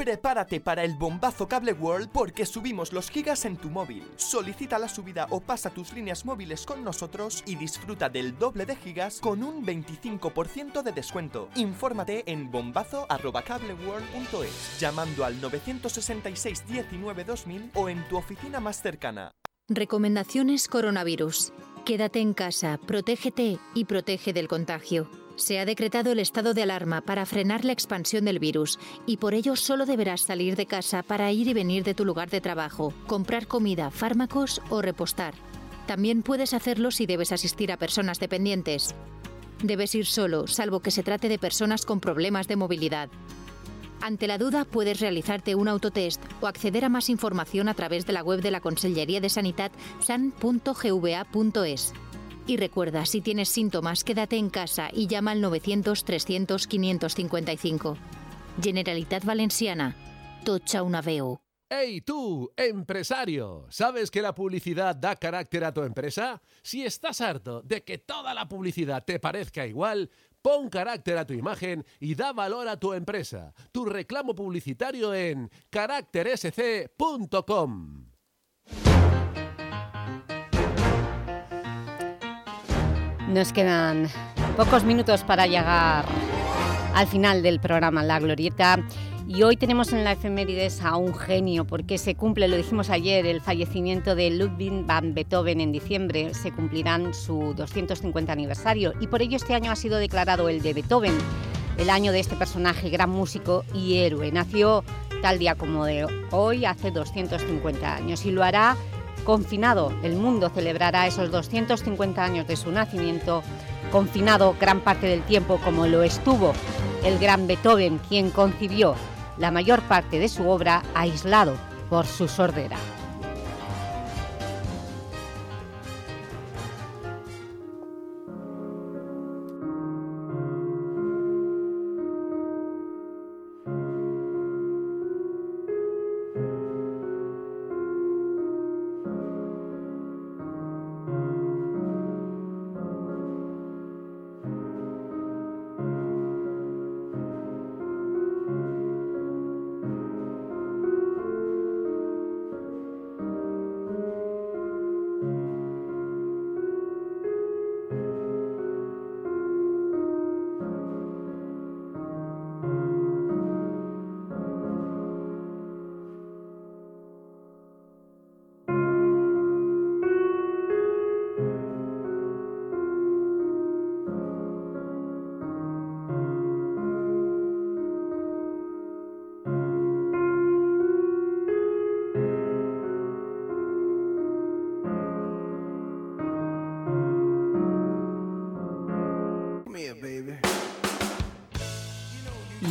Prepárate para el bombazo Cable World porque subimos los gigas en tu móvil. Solicita la subida o pasa tus líneas móviles con nosotros y disfruta del doble de gigas con un 25% de descuento. Infórmate en bombazo.cableworld.es llamando al 966 19 2000 o en tu oficina más cercana. Recomendaciones coronavirus. Quédate en casa, protégete y protege del contagio. Se ha decretado el estado de alarma para frenar la expansión del virus y por ello solo deberás salir de casa para ir y venir de tu lugar de trabajo, comprar comida, fármacos o repostar. También puedes hacerlo si debes asistir a personas dependientes. Debes ir solo, salvo que se trate de personas con problemas de movilidad. Ante la duda, puedes realizarte un autotest o acceder a más información a través de la web de la Consellería de Sanitat san.gva.es. Y recuerda, si tienes síntomas, quédate en casa y llama al 900 300 555. Generalitat Valenciana. Totxa una veu. ¡Hey tú, empresario! ¿Sabes que la publicidad da carácter a tu empresa? Si estás harto de que toda la publicidad te parezca igual, pon carácter a tu imagen y da valor a tu empresa. Tu reclamo publicitario en caractersc.com. Nos quedan pocos minutos para llegar al final del programa La Glorieta. Y hoy tenemos en la efemérides a un genio porque se cumple, lo dijimos ayer, el fallecimiento de Ludwig van Beethoven en diciembre, se cumplirán su 250 aniversario. Y por ello este año ha sido declarado el de Beethoven, el año de este personaje, gran músico y héroe. Nació tal día como de hoy, hace 250 años y lo hará confinado. El mundo celebrará esos 250 años de su nacimiento confinado gran parte del tiempo como lo estuvo el gran Beethoven, quien concibió la mayor parte de su obra aislado por su sordera.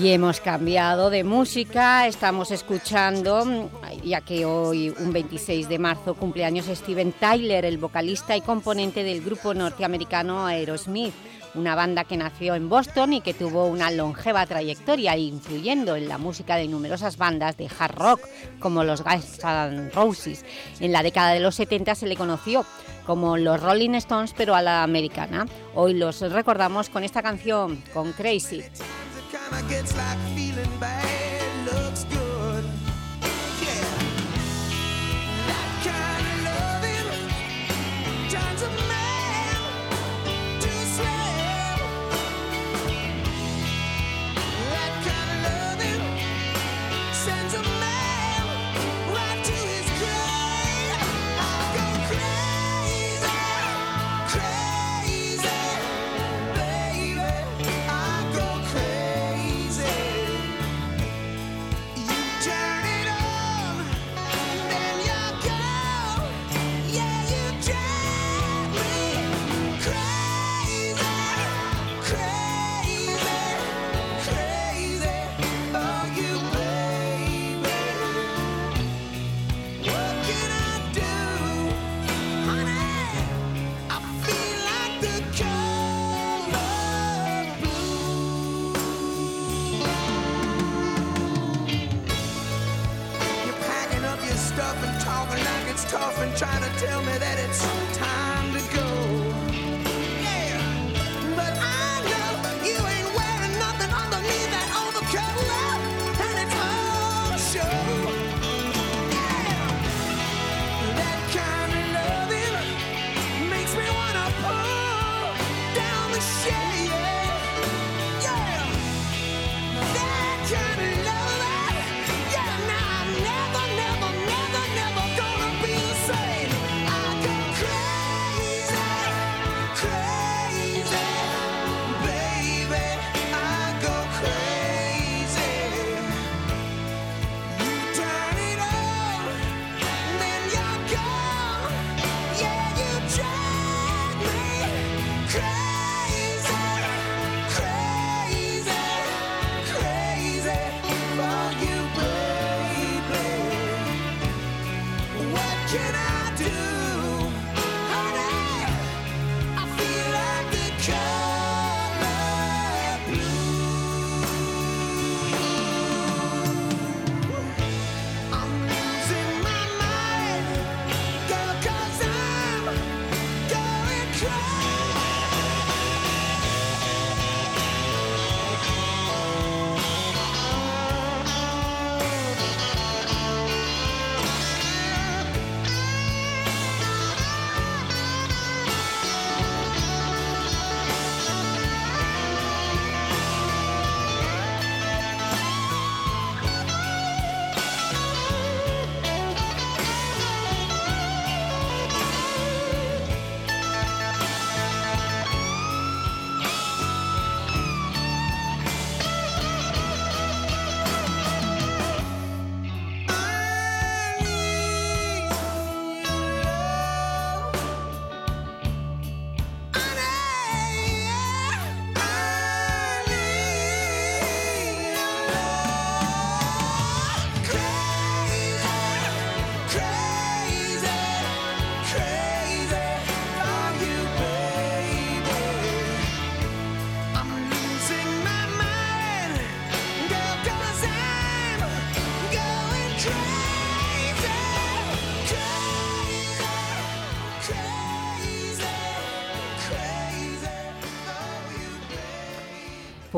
Y hemos cambiado de música, estamos escuchando, ya que hoy, un 26 de marzo, cumpleaños Steven Tyler, el vocalista y componente del grupo norteamericano Aerosmith, una banda que nació en Boston y que tuvo una longeva trayectoria, influyendo en la música de numerosas bandas de hard rock, como los Guns N' Roses. En la década de los 70 se le conoció como los Rolling Stones, pero a la americana. Hoy los recordamos con esta canción, con Crazy. Kinda gets like feeling bad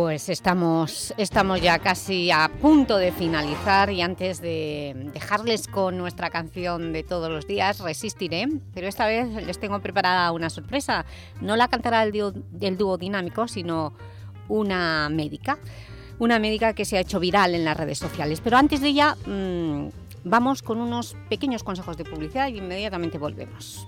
Pues estamos, estamos ya casi a punto de finalizar y antes de dejarles con nuestra canción de todos los días, Resistiré, pero esta vez les tengo preparada una sorpresa. No la cantará el dúo, dinámico, sino una médica. Una médica que se ha hecho viral en las redes sociales. Pero antes de ella, mmm, vamos con unos pequeños consejos de publicidad y inmediatamente volvemos.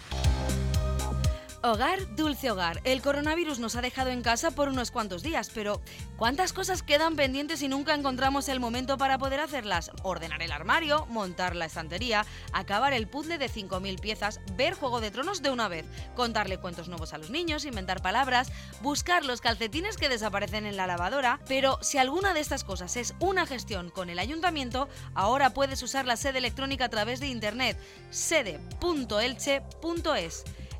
Hogar, dulce hogar. El coronavirus nos ha dejado en casa por unos cuantos días, pero ¿cuántas cosas quedan pendientes y nunca encontramos el momento para poder hacerlas? Ordenar el armario, montar la estantería, acabar el puzzle de 5.000 piezas, ver Juego de Tronos de una vez, contarle cuentos nuevos a los niños, inventar palabras, buscar los calcetines que desaparecen en la lavadora. Pero si alguna de estas cosas es una gestión con el ayuntamiento, ahora puedes usar la sede electrónica a través de internet sede.elche.es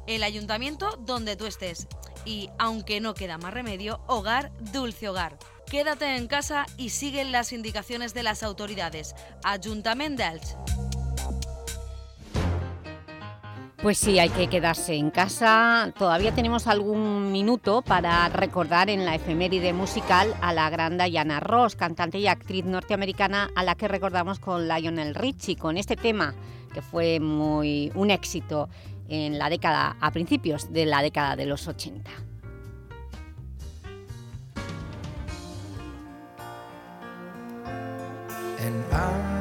el ayuntamiento donde tú estés. Y aunque no queda más remedio, hogar, dulce hogar. Quédate en casa y sigue las indicaciones de las autoridades. Ayuntamiento. Pues sí, hay que quedarse en casa. Todavía tenemos algún minuto para recordar en la efeméride musical a la gran Diana Ross, cantante y actriz norteamericana a la que recordamos con Lionel Richie, con este tema que fue muy un éxito en la década, a principios de la década de los 80. And I,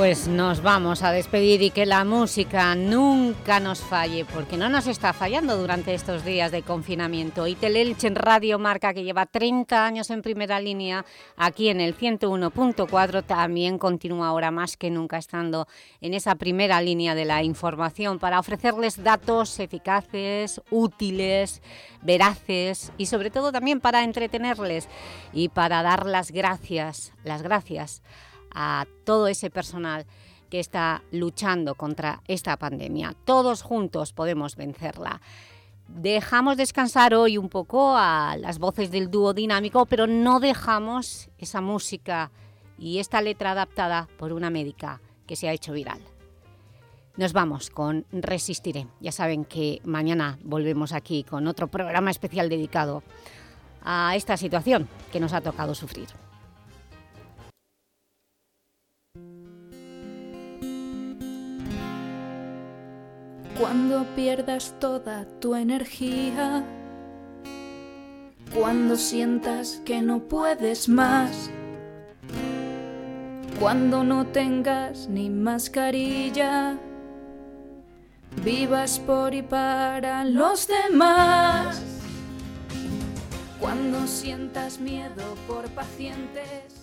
Pues nos vamos a despedir y que la música nunca nos falle, porque no nos está fallando durante estos días de confinamiento. Y Telelche Radio Marca, que lleva 30 años en primera línea, aquí en el 101.4, también continúa ahora más que nunca estando en esa primera línea de la información para ofrecerles datos eficaces, útiles, veraces y sobre todo también para entretenerles y para dar las gracias, las gracias a todo ese personal que está luchando contra esta pandemia. Todos juntos podemos vencerla. Dejamos descansar hoy un poco a las voces del dúo dinámico, pero no dejamos esa música y esta letra adaptada por una médica que se ha hecho viral. Nos vamos con Resistiré. Ya saben que mañana volvemos aquí con otro programa especial dedicado a esta situación que nos ha tocado sufrir. Cuando pierdas toda tu energía, cuando sientas que no puedes más, cuando no tengas ni mascarilla, vivas por y para los demás. Cuando sientas miedo por pacientes